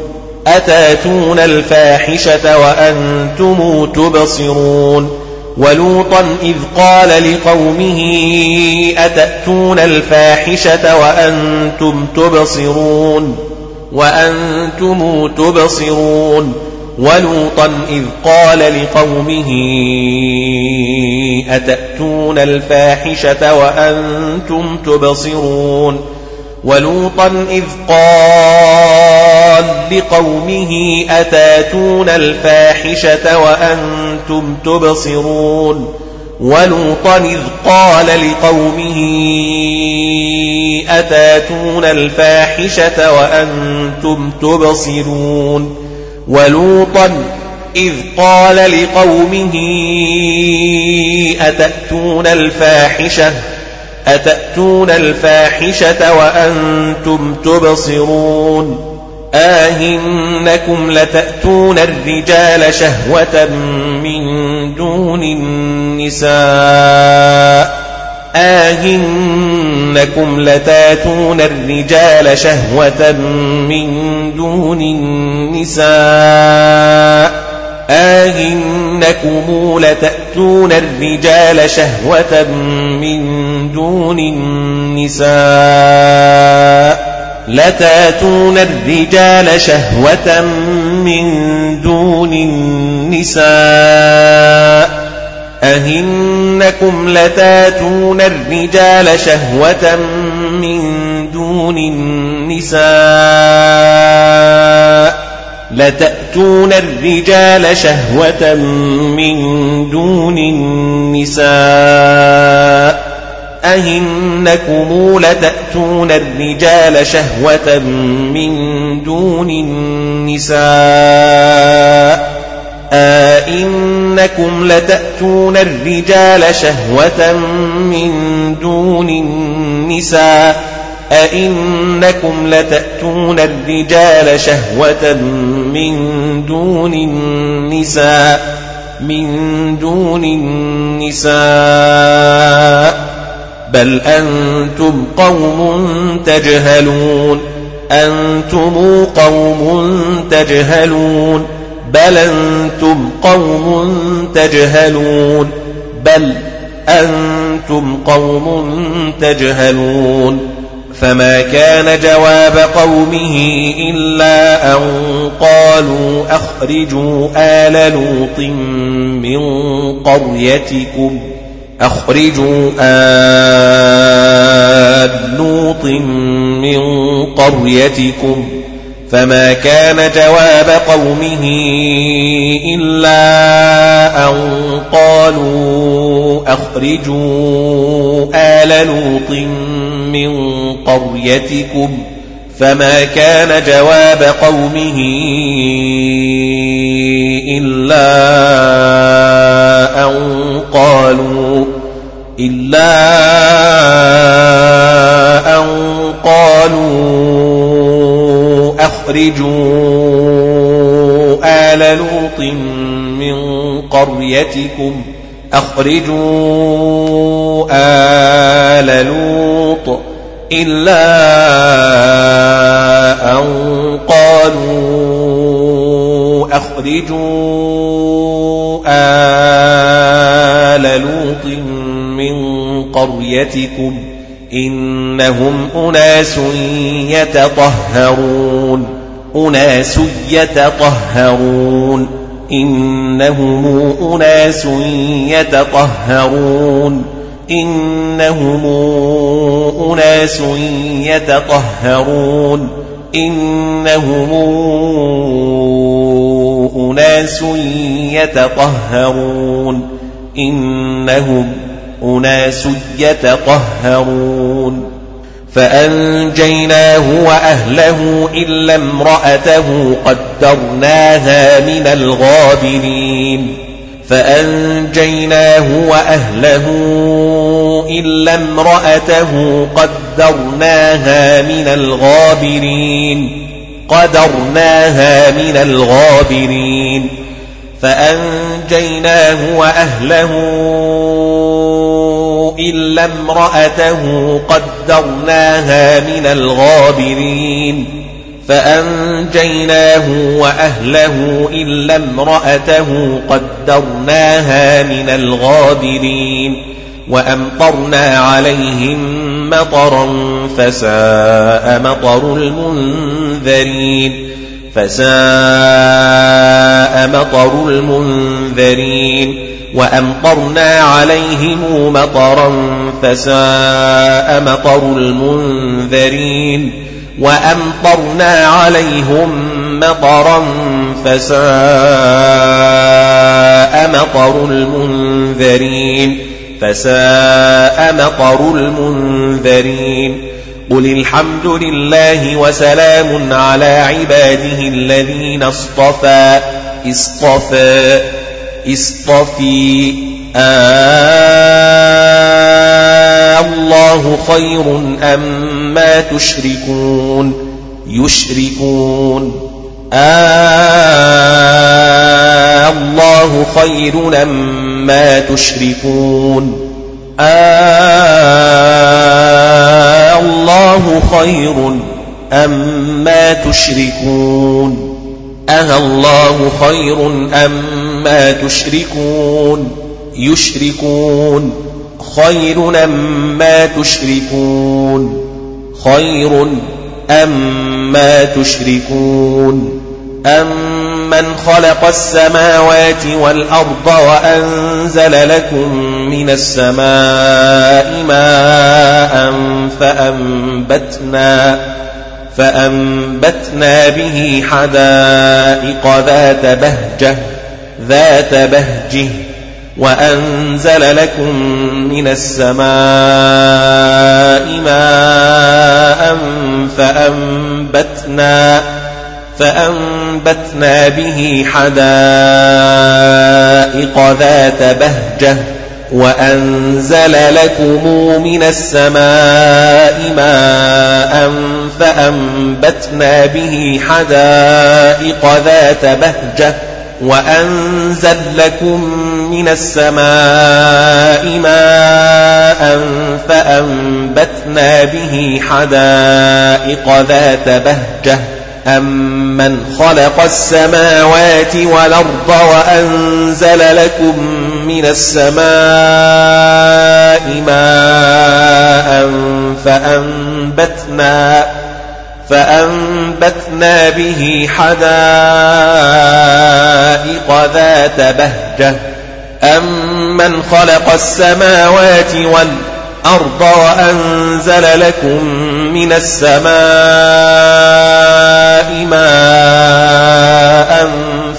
أتأتون الفاحشة وأنتم تبصرون؟ ولوطا إذ قال لقومه أتأتون الفاحشة وأنتم تبصرون؟ وأنتم تبصرون؟ ولوطا إذ قال لقومه أتأتون الفاحشة وأنتم تبصرون؟ ولوطا إذ قال لقومه أتأتون الفاحشة وأنتم تبصرون؟ ولوطا إذ قال لقومه أتأتون الفاحشة وأنتم تبصرون؟ ولوطا إذ قال لقومه أتأتون الفاحشة؟ أتأتون الفاحشة وأنتم تبصرون؟ آهنكم لتأتون الرجال شهوة من دون النساء. آهنكم لتاتون الرجال شهوة من دون النساء. آهنكم لتأتون الرجال شهوة من دون النساء. لتاتون الرجال شهوة من دون النساء. أهنكم لتاتون الرجال شهوة من دون النساء لتأتون الرجال شهوة من دون النساء أهنكم لتأتون الرجال شهوة من دون النساء أئنكم لتأتون الرجال شهوة من دون النساء أئنكم لتأتون الرجال شهوة من دون النساء من دون النساء بل أنتم قوم تجهلون أنتم قوم تجهلون بل أنتم قوم تجهلون بل أنتم قوم تجهلون فما كان جواب قومه إلا أن قالوا أخرجوا آل لوط من قريتكم أخرجوا آل لوط من قريتكم فما كان جواب قومه إلا أن قالوا أخرجوا آل لوط من قريتكم فما كان جواب قومه إلا أن قالوا إلا أن قالوا أخرجوا آل لوط من قريتكم. أخرجوا آل لوط إلا أن قالوا أخرجوا آل لوط من قريتكم. إنهم أناس يتطهرون. أناس يتطهرون إنهم أناس يتطهرون. إنهم أناس يتطهرون. إنهم أناس يتطهرون. إنهم أناس يتطهرون. فأنجيناه وأهله إلا امرأته قدرناها من الغابرين. فأنجيناه وأهله إلا امرأته قدرناها من الغابرين. قدرناها من الغابرين. فأنجيناه وأهله إلا امرأته قدرناها من الغابرين. فأنجيناه وأهله إلا امرأته قدرناها من الغابرين. وأمطرنا عليهم مطرا فساء مطر المنذرين. فساء مطر المنذرين. وأمطرنا عليهم مطرا فساء مطر المنذرين وأمطرنا عليهم مطرا فساء مطر المنذرين فساء مطر المنذرين قل الحمد لله وسلام على عباده الذين اصطفى اصطفى اصطفي آه الله خير أم ما تشركون؟ يشركون. الله خير أم ما تشركون؟ الله خير أم ما تشركون؟ أه الله خير أم ما تشركون يشركون خير أم ما تشركون خير أم ما تشركون أمن خلق السماوات والأرض وأنزل لكم من السماء ماء فأنبتنا فأنبتنا به حدائق ذات بهجة ذات بهجه وأنزل لكم من السماء ماء فأنبتنا فأنبتنا به حدائق ذات بهجة وأنزل لكم من السماء ماء فأنبتنا به حدائق ذات بهجة وأنزل لكم من السماء ماء فأنبتنا به حدائق ذات بهجة. أمن خلق السماوات والأرض وأنزل لكم من السماء ماء فأنبتنا فأنبتنا به حدائق ذات بهجة. أمن خلق السماوات والأرض وأنزل لكم من السماء ماء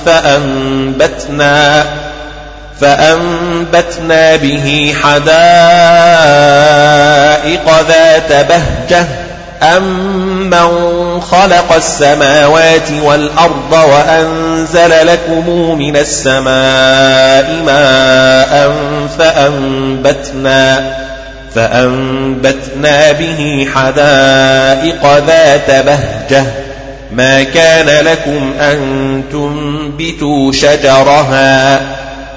فأنبتنا فأنبتنا به حدائق ذات بهجة. أمن خلق السماوات والأرض وأنزل لكم من السماء ماء فأنبتنا فأنبتنا به حدائق ذات بهجة ما كان لكم أن تنبتوا شجرها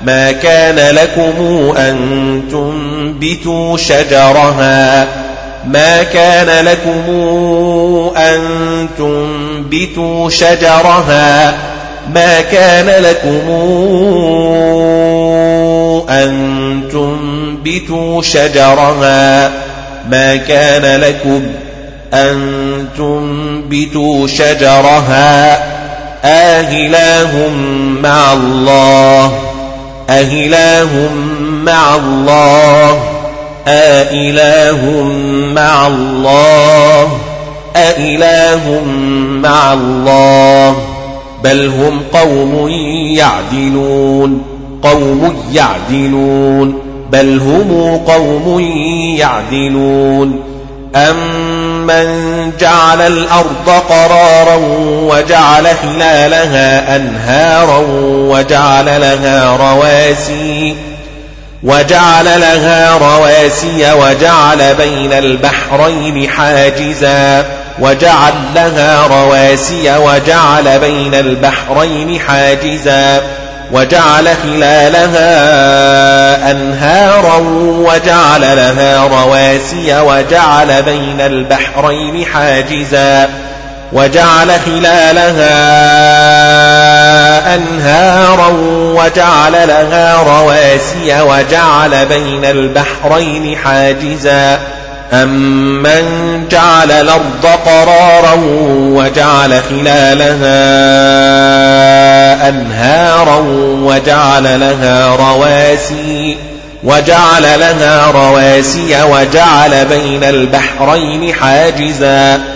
ما كان لكم أن تنبتوا شجرها ما كان لكم أن تنبتوا شجرها ما كان لكم أن تنبتوا شجرها ما كان لكم أن تنبتوا شجرها آهله مع الله أهله مع الله أإله مع الله أإله مع الله. بل هم قوم يعدلون قوم يعدلون. بل هم قوم يعدلون. أم أمن جعل الأرض قرارا وجعل خلالها أنهارا وجعل لها رواسي وجعل لها رواسي وجعل بين البحرين حاجزا. وجعل لها رواسي وجعل بين البحرين حاجزا. وجعل خلالها أنهارا وجعل لها رواسي وجعل بين البحرين حاجزا. وجعل خلالها أنهارا وجعل لها رواسي وجعل بين البحرين حاجزا. أمن جعل الأرض قرارا وجعل خلالها أنهارا وجعل لها رواسي. وجعل لها رواسي وجعل بين البحرين حاجزا.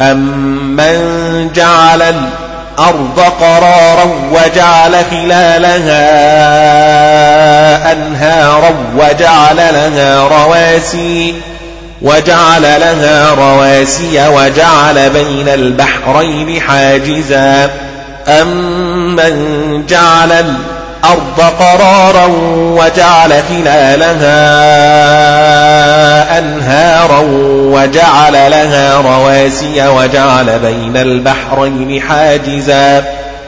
أمن جعل الأرض قرارا وجعل خلالها أنهارا وجعل لها رواسي وجعل لها رواسي وجعل بين البحرين حاجزا أمن جعل الأرض قرارا وجعل خلالها أنهارا وجعل لها رواسي وجعل بين البحرين حاجزا.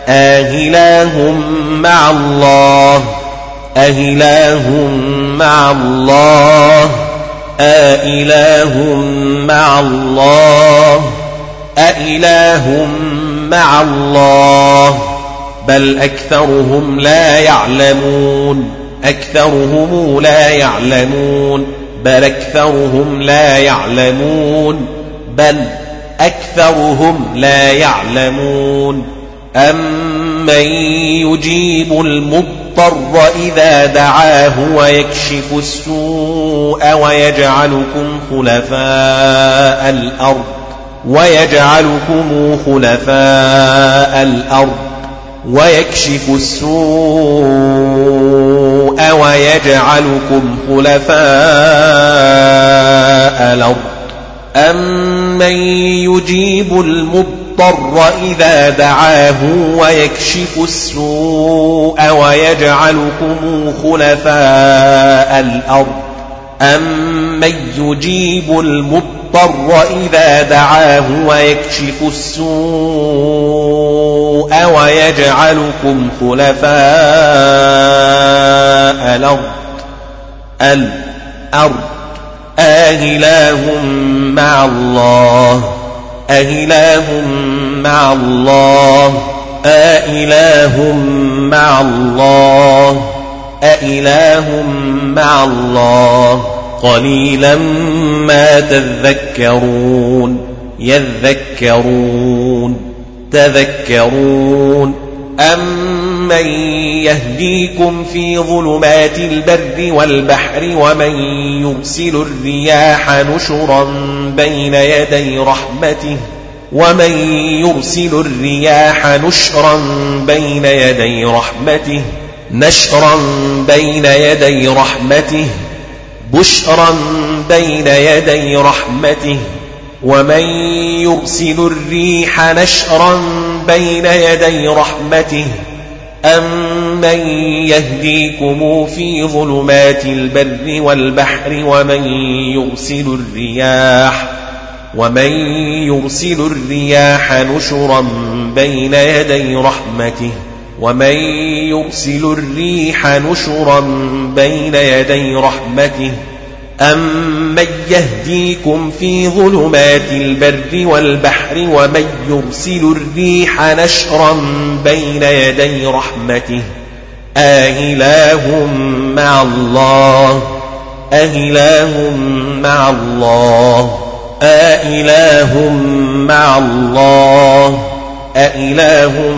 آهله مع الله. أهله مع الله. أإله مع الله. أإله مع الله. بل أكثرهم لا يعلمون أكثرهم لا يعلمون بل أكثرهم لا يعلمون بل أكثرهم لا يعلمون أمن يجيب المضطر إذا دعاه ويكشف السوء ويجعلكم خلفاء الأرض ويجعلكم خلفاء الأرض ويكشف السوء ويجعلكم خلفاء الأرض. أمن يجيب المضطر إذا دعاه ويكشف السوء ويجعلكم خلفاء الأرض؟ أمن يجيب المضطر المضطر إذا دعاه ويكشف السوء ويجعلكم خلفاء الأرض. الأرض. أهله مع الله. أهله مع الله. أإله مع الله. أإله مع الله. قليلا ما تذكرون يذكرون تذكرون أمن يهديكم في ظلمات البر والبحر ومن يرسل الرياح نشرا بين يدي رحمته ومن يرسل الرياح نشرا بين يدي رحمته نشرا بين يدي رحمته بشرا بين يدي رحمته ومن يرسل الريح نشرا بين يدي رحمته أمن يهديكم في ظلمات البر والبحر ومن يرسل الرياح ومن يرسل الرياح نشرا بين يدي رحمته. ومن يرسل الريح نشرا بين يدي رحمته أمن يهديكم في ظلمات البر والبحر ومن يرسل الريح نشرا بين يدي رحمته آهله مع الله أهله مع الله آإله مع الله أإله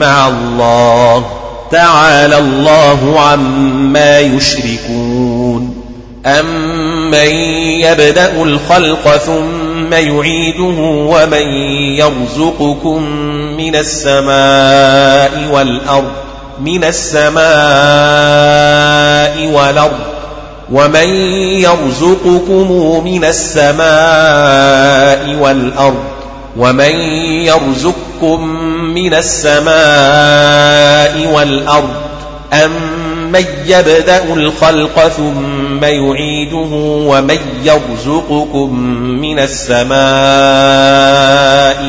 مع الله تعالى الله عما يشركون أمن يبدأ الخلق ثم يعيده ومن يرزقكم من السماء والأرض من السماء والأرض ومن يرزقكم من السماء والأرض ومن يرزقكم من السماء والأرض أمن يبدأ الخلق ثم يعيده ومن يرزقكم من السماء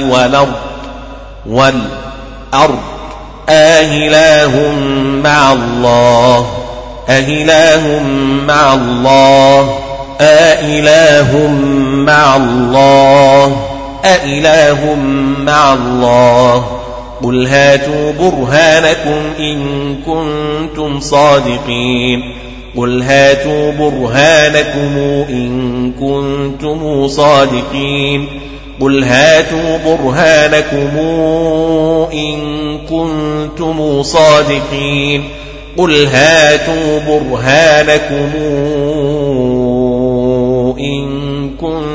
والأرض والأرض آهله مع الله أإله مع الله أإله مع الله أإله مع الله. قل هاتوا برهانكم إن كنتم صادقين. قل هاتوا برهانكم إن كنتم صادقين. قل هاتوا برهانكم إن كنتم صادقين. قل هاتوا برهانكم إن كنتم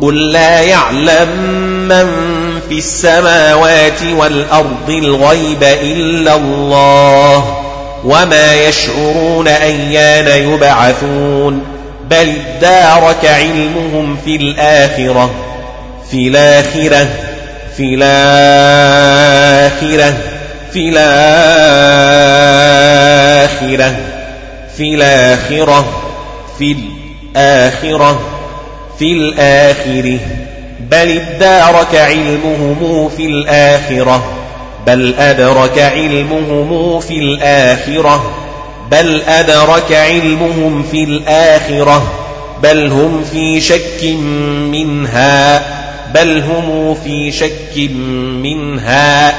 قل لا يعلم من في السماوات والأرض الغيب إلا الله وما يشعرون أيان يبعثون بل ادارك علمهم في الآخرة في الآخرة في الآخرة في الآخرة في الآخرة في الآخرة. في الآخرة بل ادارك علمهم في الآخرة. بل أدرك علمهم في الآخرة. بل أدرك علمهم في الآخرة. بل هم في شك منها. بل هم في شك منها.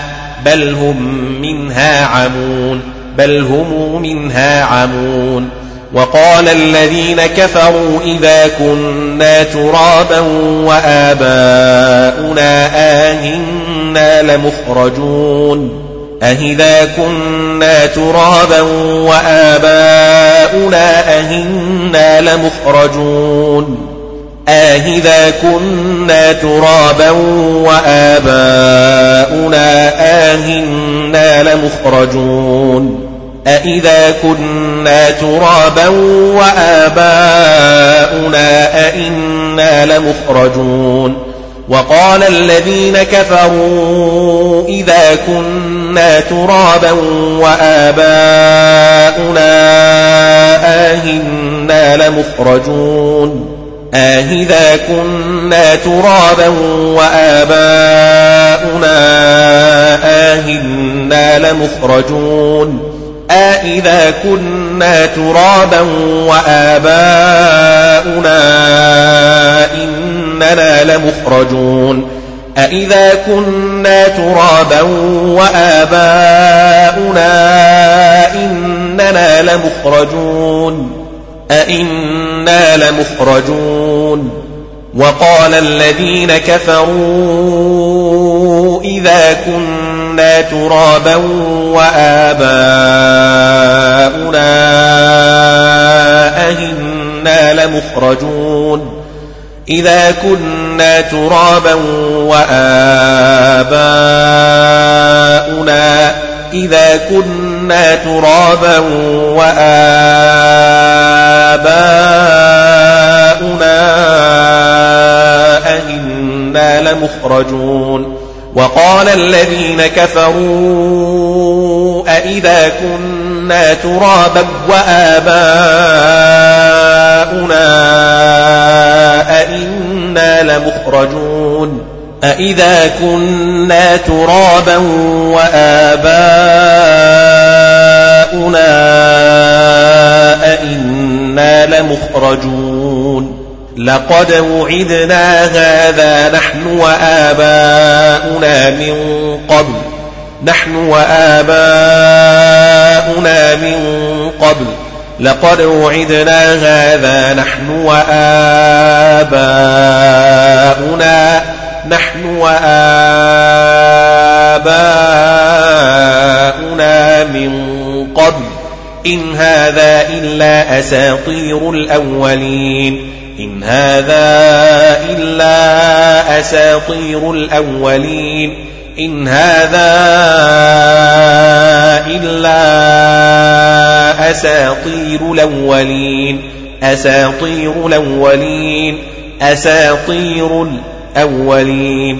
بل هم منها عمون. بل هم منها عمون. وقال الذين كفروا إذا كنا ترابا وآباؤنا آهنا لمخرجون أهذا كنا ترابا وآباؤنا أهنا لمخرجون آهذا كنا ترابا وآباؤنا آهنا لمخرجون أإذا كنا ترابا وآباؤنا أئنا لمخرجون وقال الذين كفروا إذا كنا ترابا وآباؤنا آهنا لمخرجون آهذا كنا ترابا وآباؤنا آهنا لمخرجون أإذا كنا ترابا وآباؤنا إننا لمخرجون. أإذا كنا ترابا وآباؤنا إننا لمخرجون. أئنا لمخرجون. وقال الذين كفروا إذا كنا ترابا وآباؤنا أئنا لمخرجون. إذا كنا ترابا وآباؤنا إذا كنا ترابا وآباؤنا لمخرجون وقال الذين كفروا أئذا كنا ترابا وآباؤنا أئنا لمخرجون أإذا كنا ترابا وآباؤنا أئنا لمخرجون لقد وعدنا هذا نحن وآباؤنا من قبل. نحن وآباؤنا من قبل. لقد وعدنا هذا نحن وآباؤنا. نحن وآباؤنا من قبل. إن هذا إلا أساطير الأولين. إن هذا إلا أساطير الأولين. إن هذا إلا أساطير الأولين. أساطير الأولين. أساطير الأولين.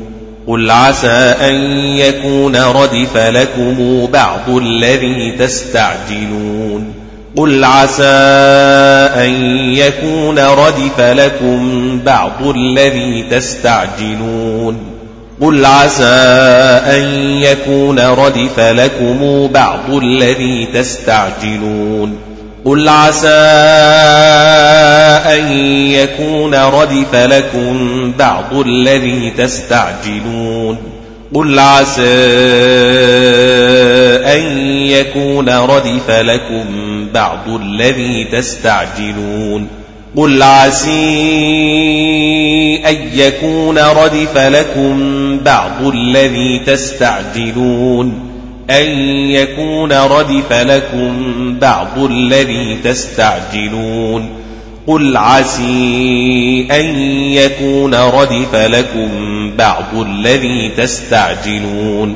قل عسى أن يكون ردف لكم بعض الذي تستعجلون قل عسى أن يكون ردف لكم بعض الذي تستعجلون قل عسى أن يكون ردف لكم بعض الذي تستعجلون قل عسى أن يكون ردف لكم بعض الذي تستعجلون قل عسى أن يكون ردف لكم بعض الذي تستعجلون قل عسي أن يكون ردف لكم بعض الذي تستعجلون أن يكون ردف لكم بعض الذي تستعجلون قل عسي أن يكون ردف لكم بعض الذي تستعجلون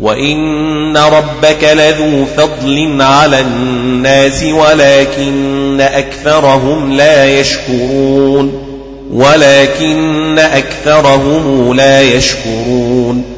وإن ربك لذو فضل على الناس ولكن أكثرهم لا يشكرون ولكن أكثرهم لا يشكرون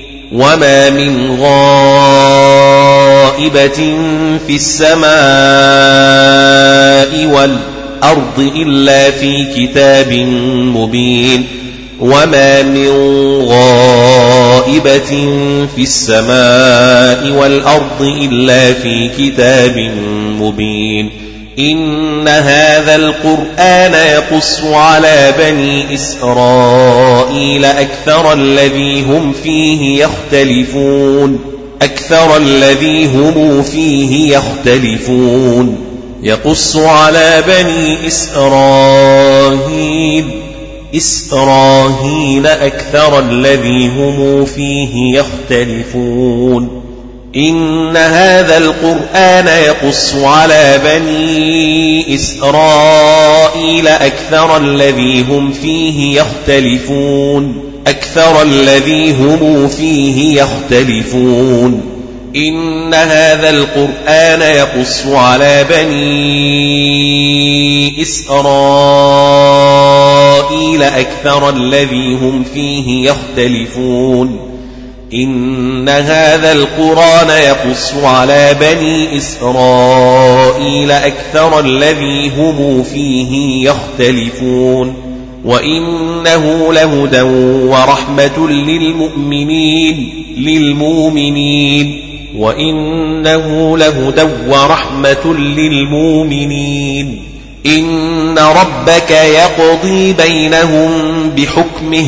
وما من غائبة في السماء والأرض إلا في كتاب مبين وما من غائبة في السماء والأرض إلا في كتاب مبين إن هذا القرآن يقص على بني إسرائيل أكثر الذي هم فيه يختلفون أكثر الذي هم فيه يختلفون. يقص على بني إسرائيل إسرائيل أكثر الذي هم فيه يختلفون. إن هذا القرآن يقص على بني إسرائيل أكثر الذي هم فيه يختلفون. أكثر الذي هم فيه يختلفون. إن هذا القرآن يقص على بني إسرائيل أكثر الذي هم فيه يختلفون. إن هذا القرآن يقص على بني إسرائيل أكثر الذي هم فيه يختلفون وإنه لهدى ورحمة للمؤمنين للمؤمنين وإنه لهدى ورحمة للمؤمنين إن ربك يقضي بينهم بحكمه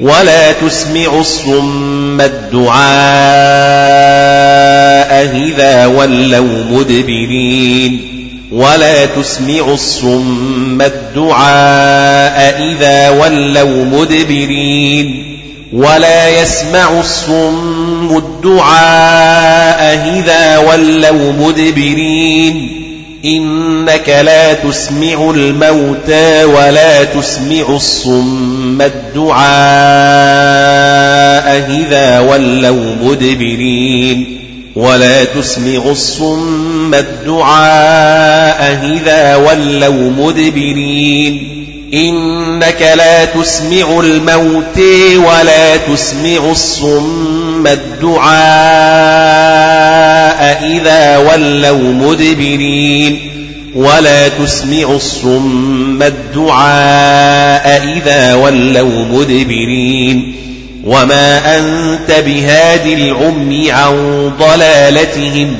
ولا تسمع الصم الدعاء إذا ولوا مدبرين. ولا تسمع الصم الدعاء إذا ولوا مدبرين. ولا يسمع الصم الدعاء إذا ولوا مدبرين. إنك لا تسمع الموتى ولا تسمع الصم الدعاء إذا ولوا مدبرين. ولا تسمع الصم الدعاء إذا ولوا مدبرين. إنك لا تسمع الموت ولا تسمع الصم الدعاء إذا ولوا مدبرين ولا تسمع الصم الدعاء إذا ولوا مدبرين وما أنت بهاد العمي عن ضلالتهم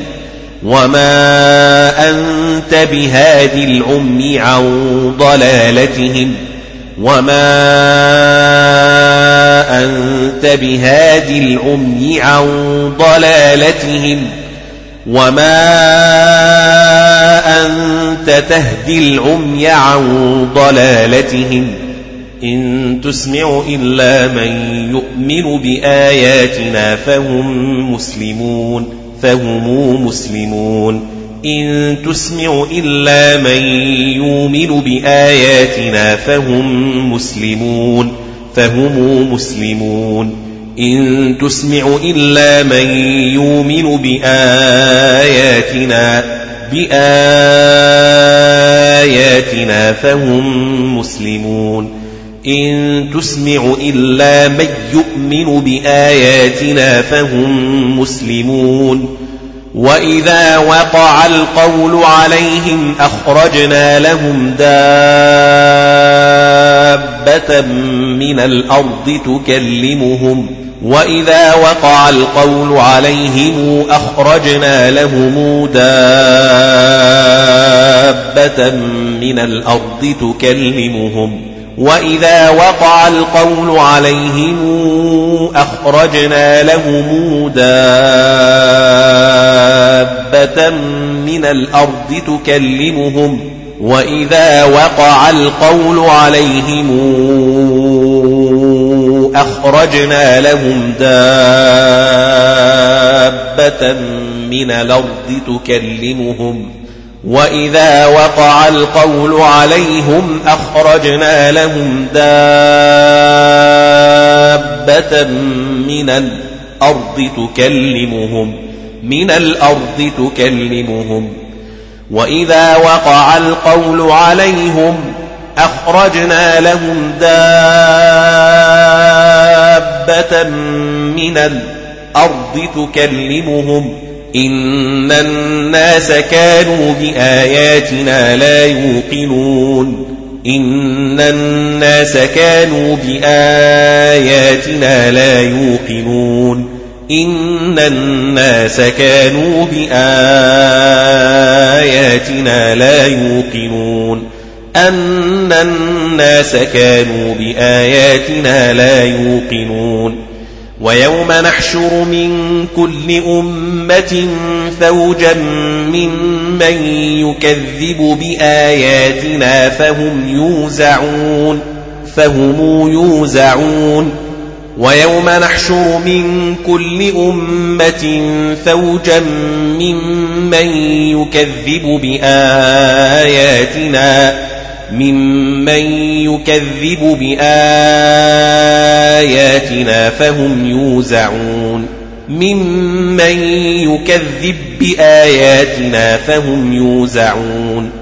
وما أنت بهاد العمي عن ضلالتهم وما أنت بهاد العمي عن ضلالتهم وما أنت تهدي العمي عن ضلالتهم إن تسمع إلا من يؤمن بآياتنا فهم مسلمون فهم مسلمون إن تسمع إلا من يؤمن بآياتنا فهم مسلمون فهم مسلمون إن تسمع إلا من يؤمن بآياتنا بآياتنا فهم مسلمون. إن تسمع إلا من يؤمن بآياتنا فهم مسلمون. وإذا وقع القول عليهم أخرجنا لهم من الأرض تكلمهم وإذا وقع القول عليهم أخرجنا لهم دابة من الأرض تكلمهم وإذا وقع القول عليهم أخرجنا لهم دابة من الأرض تكلمهم وإذا وقع القول عليهم أخرجنا لهم دابة من الأرض تكلمهم وإذا وقع القول عليهم أخرجنا لهم دابة من الأرض تكلمهم من الأرض تكلمهم وإذا وقع القول عليهم أخرجنا لهم دابة من الأرض تكلمهم إن الناس كانوا بآياتنا لا يوقنون إن الناس كانوا بآياتنا لا يوقنون إن الناس كانوا بآياتنا لا يوقنون أن الناس كانوا بآياتنا لا يوقنون ويوم نحشر من كل أمة فوجا ممن يكذب بآياتنا فهم يوزعون فهم يوزعون ويوم نحشر من كل أمة فوجا ممن يكذب بآياتنا ممن يكذب بآياتنا فهم يوزعون ممن يكذب بآياتنا فهم يوزعون.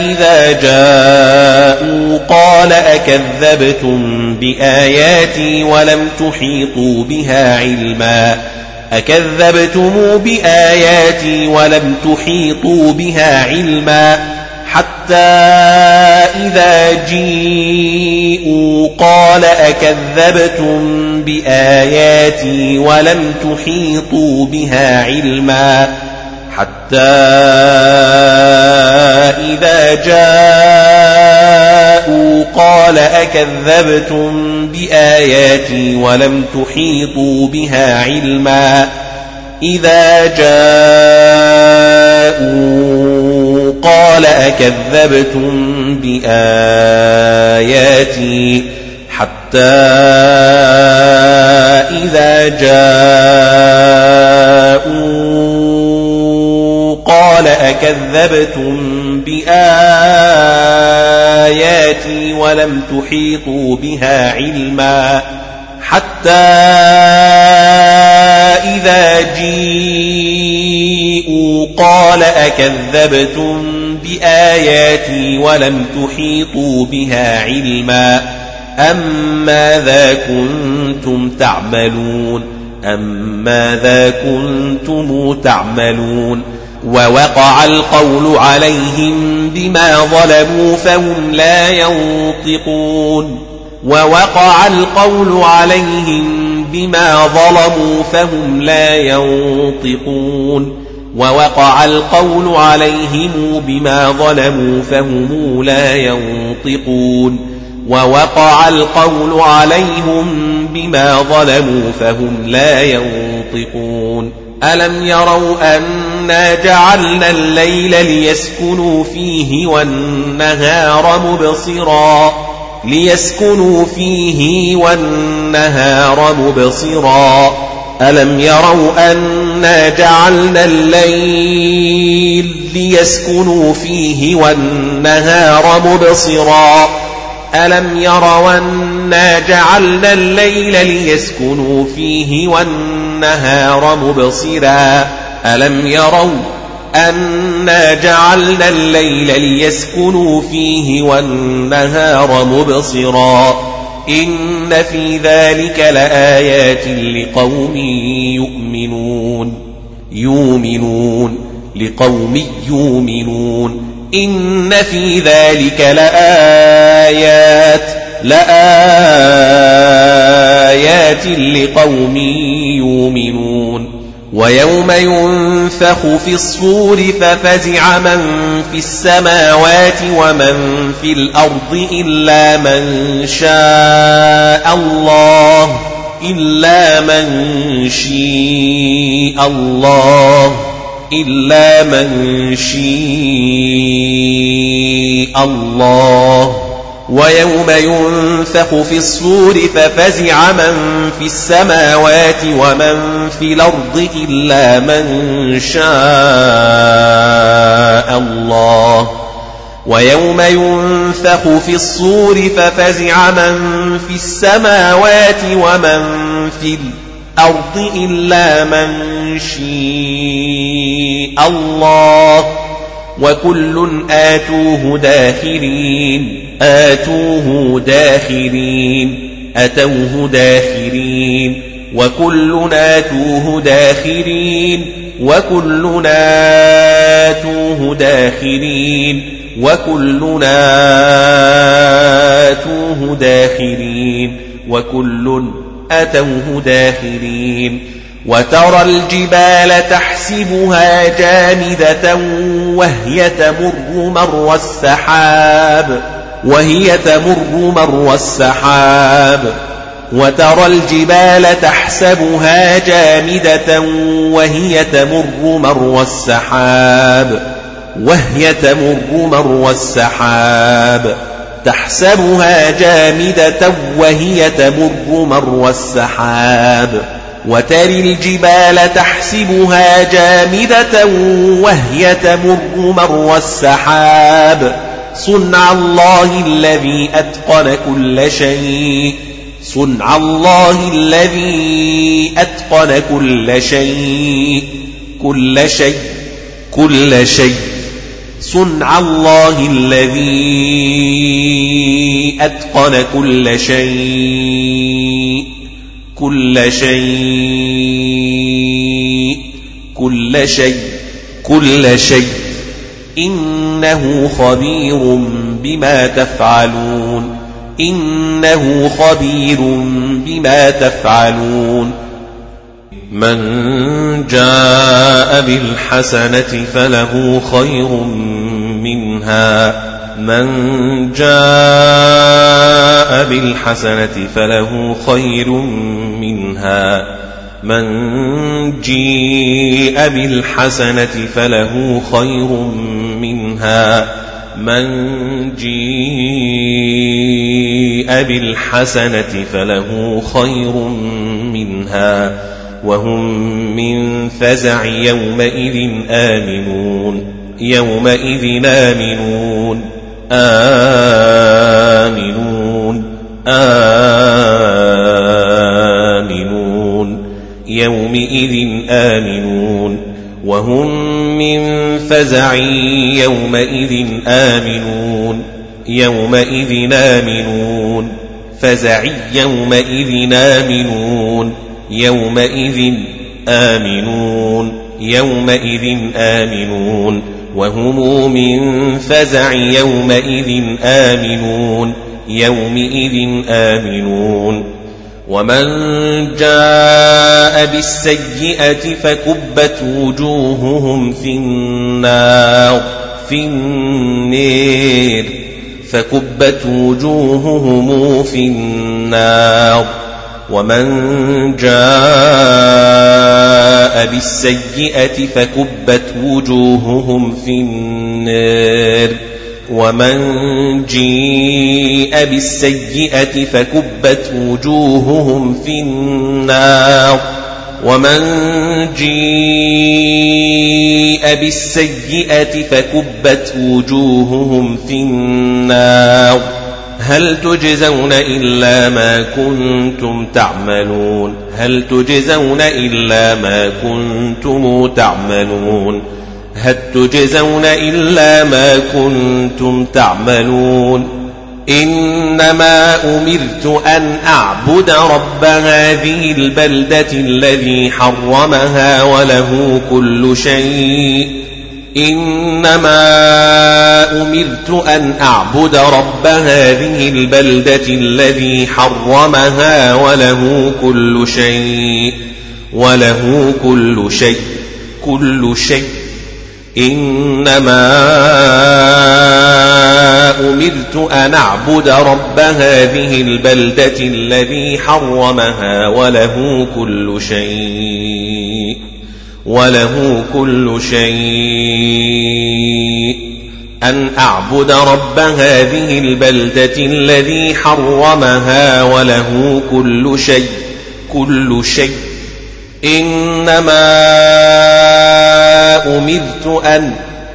إذا جاءوا قال أكذبتم بآياتي ولم تحيطوا بها علما أكذبتم بآياتي ولم تحيطوا بها علما حتى إذا جيءوا قال أكذبتم بآياتي ولم تحيطوا بها علما حتى إذا جاءوا قال أكذبتم بآياتي ولم تحيطوا بها علما إذا جاءوا قال أكذبتم بآياتي حتى إذا جاءوا قال أكذبتم بآياتي ولم تحيطوا بها علما حتى إذا جيءوا قال أكذبتم بآياتي ولم تحيطوا بها علما أم ماذا كنتم تعملون أم ماذا كنتم تعملون ووقع القول عليهم بما ظلموا فهم لا ينطقون. ووقع القول عليهم بما ظلموا فهم لا ينطقون. ووقع القول عليهم بما ظلموا فهم لا ينطقون. ووقع القول عليهم بما ظلموا فهم لا ينطقون. ألم يروا أنا جعلنا الليل ليسكنوا فيه والنهار مبصرا ليسكنوا فيه والنهار مبصرا ألم يروا أنا جعلنا الليل ليسكنوا فيه والنهار مبصرا ألم يروا أنا جعلنا الليل ليسكنوا فيه والنهار مبصرا ألم يروا أنا جعلنا الليل ليسكنوا فيه والنهار مبصرا إن في ذلك لآيات لقوم يؤمنون يؤمنون لقوم يؤمنون إن في ذلك لآيات لآيات لقوم يؤمنون ويوم ينفخ في الصور ففزع من في السماوات ومن في الأرض إلا من شاء الله إلا من شاء الله إلا من شاء الله. ويوم ينفخ في الصور ففزع من في السماوات ومن في الأرض إلا من شاء الله. ويوم ينفخ في الصور ففزع من في السماوات ومن في الأرض إلا من شاء الله. وكل آتوه داخرين. آتوه داخرين أتوه داخرين وكل آتوه داخرين وكل آتوه داخرين وكل آتوه داخرين وكل أتوه داخرين. وترى الجبال تحسبها جامدة وهي تمر مر السحاب. وهي تمر مر السحاب وترى الجبال تحسبها جامدة وهي تمر مر السحاب وهي تمر مر السحاب تحسبها جامدة وهي تمر مر السحاب وتري الجبال تحسبها جامدة وهي تمر مر السحاب صنع الله الذي أتقن كل شيء. صنع الله الذي أتقن كل شيء. كل شيء. كل شيء. صنع الله الذي أتقن كل شيء. كل شيء. كل شيء. كل شيء. إنه خبير بما تفعلون. إنه خبير بما تفعلون. من جاء بالحسنة فله خير منها. من جاء بالحسنة فله خير منها. من جيء بالحسنة فله خير منها. من جيء بالحسنة فله خير منها. وهم من فزع يومئذ آمنون. يومئذ آمنون. آمنون. آمنون. يومئذ آمنون وهم من فزع يومئذ آمنون يومئذ آمنون فزع يومئذ آمنون يومئذ آمنون يومئذ آمنون وهم من فزع يومئذ آمنون يومئذ آمنون ومن جاء بالسيئة فكبت وجوههم في النار في النير فكبت وجوههم في النار. ومن جاء بالسيئة فكبت وجوههم في النار ومن جيء بالسيئة فكبت وجوههم في النار ومن جيء بالسيئة فكبت وجوههم في النار هل تجزون إلا ما كنتم تعملون هل تجزون إلا ما كنتم تعملون هل تجزون إلا ما كنتم تعملون؟ إنما أمرت أن أعبد رب هذه البلدة الذي حرمها وله كل شيء. إنما أمرت أن أعبد رب هذه البلدة الذي حرمها وله كل شيء. وله كل شيء. كل شيء. إنما أمرت أن أعبد رب هذه البلدة الذي حرمها وله كل شيء وله كل شيء. أن أعبد رب هذه البلدة الذي حرمها وله كل شيء كل شيء. إنما أمرت أن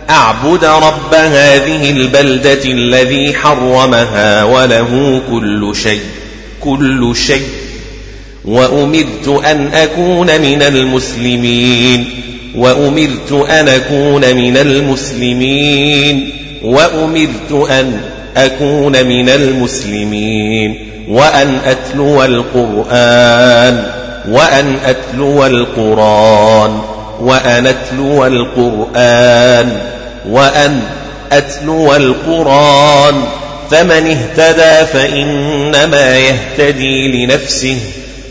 أعبد رب هذه البلدة الذي حرمها وله كل شيء كل شيء. وأمرت أن أكون من المسلمين وأمرت أن أكون من المسلمين وأمرت أن أكون من المسلمين وأن أتلو القرآن وأن أتلو القرآن. وأن أتلو القرآن وأن أتلو القرآن فمن اهتدى فإنما يهتدي لنفسه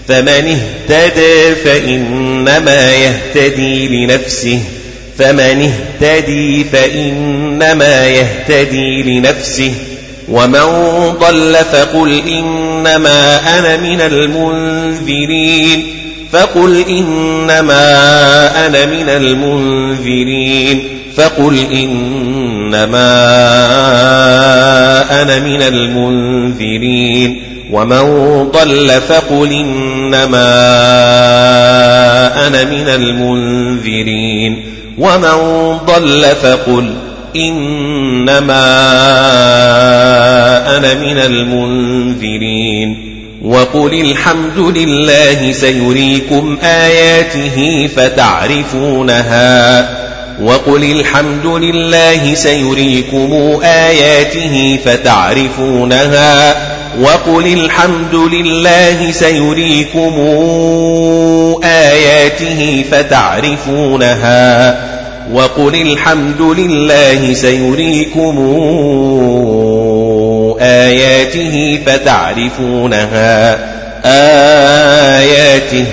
فمن اهتدى فإنما يهتدي لنفسه فمن اهتدي فإنما يهتدي لنفسه ومن ضل فقل إنما أنا من المنذرين. فقل إنما أنا من المنذرين. فقل إنما أنا من المنذرين. ومن ضل فقل إنما أنا من المنذرين. ومن ضل فقل إنما أنا من المنذرين. وقل الحمد لله سيريكم آياته فتعرفونها. وقل الحمد لله سيريكم آياته فتعرفونها. وقل الحمد لله سيريكم آياته فتعرفونها. وقل الحمد لله سيريكم آياته فتعرفونها. آياته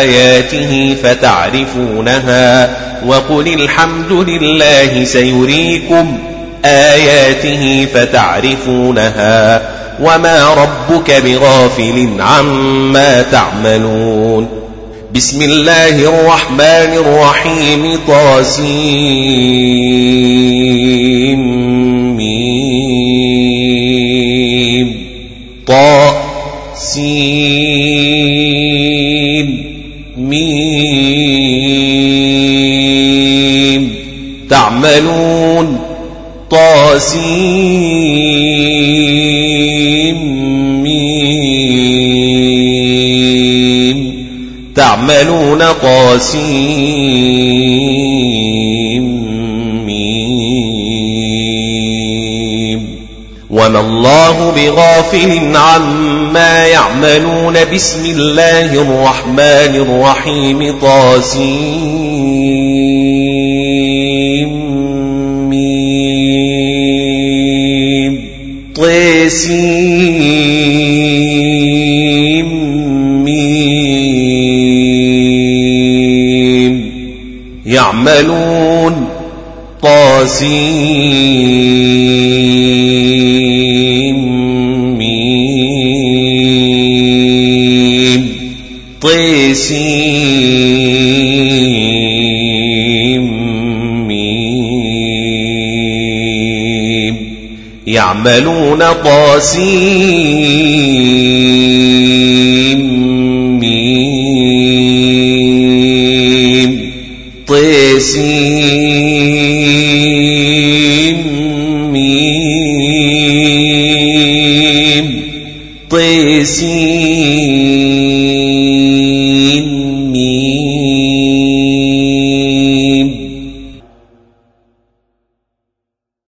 آياته فتعرفونها. وقل الحمد لله سيريكم آياته فتعرفونها. وما ربك بغافل عما تعملون. بسم الله الرحمن الرحيم. طاسيم. طا سين ميم. تعملون. طاسيم تعملون طاسيم وما الله بغافل عما يعملون. بسم الله الرحمن الرحيم. طاسيم. ميم. يعملون. طاسيم. طيسيم يعملون طاسيم طيسيم طيسيم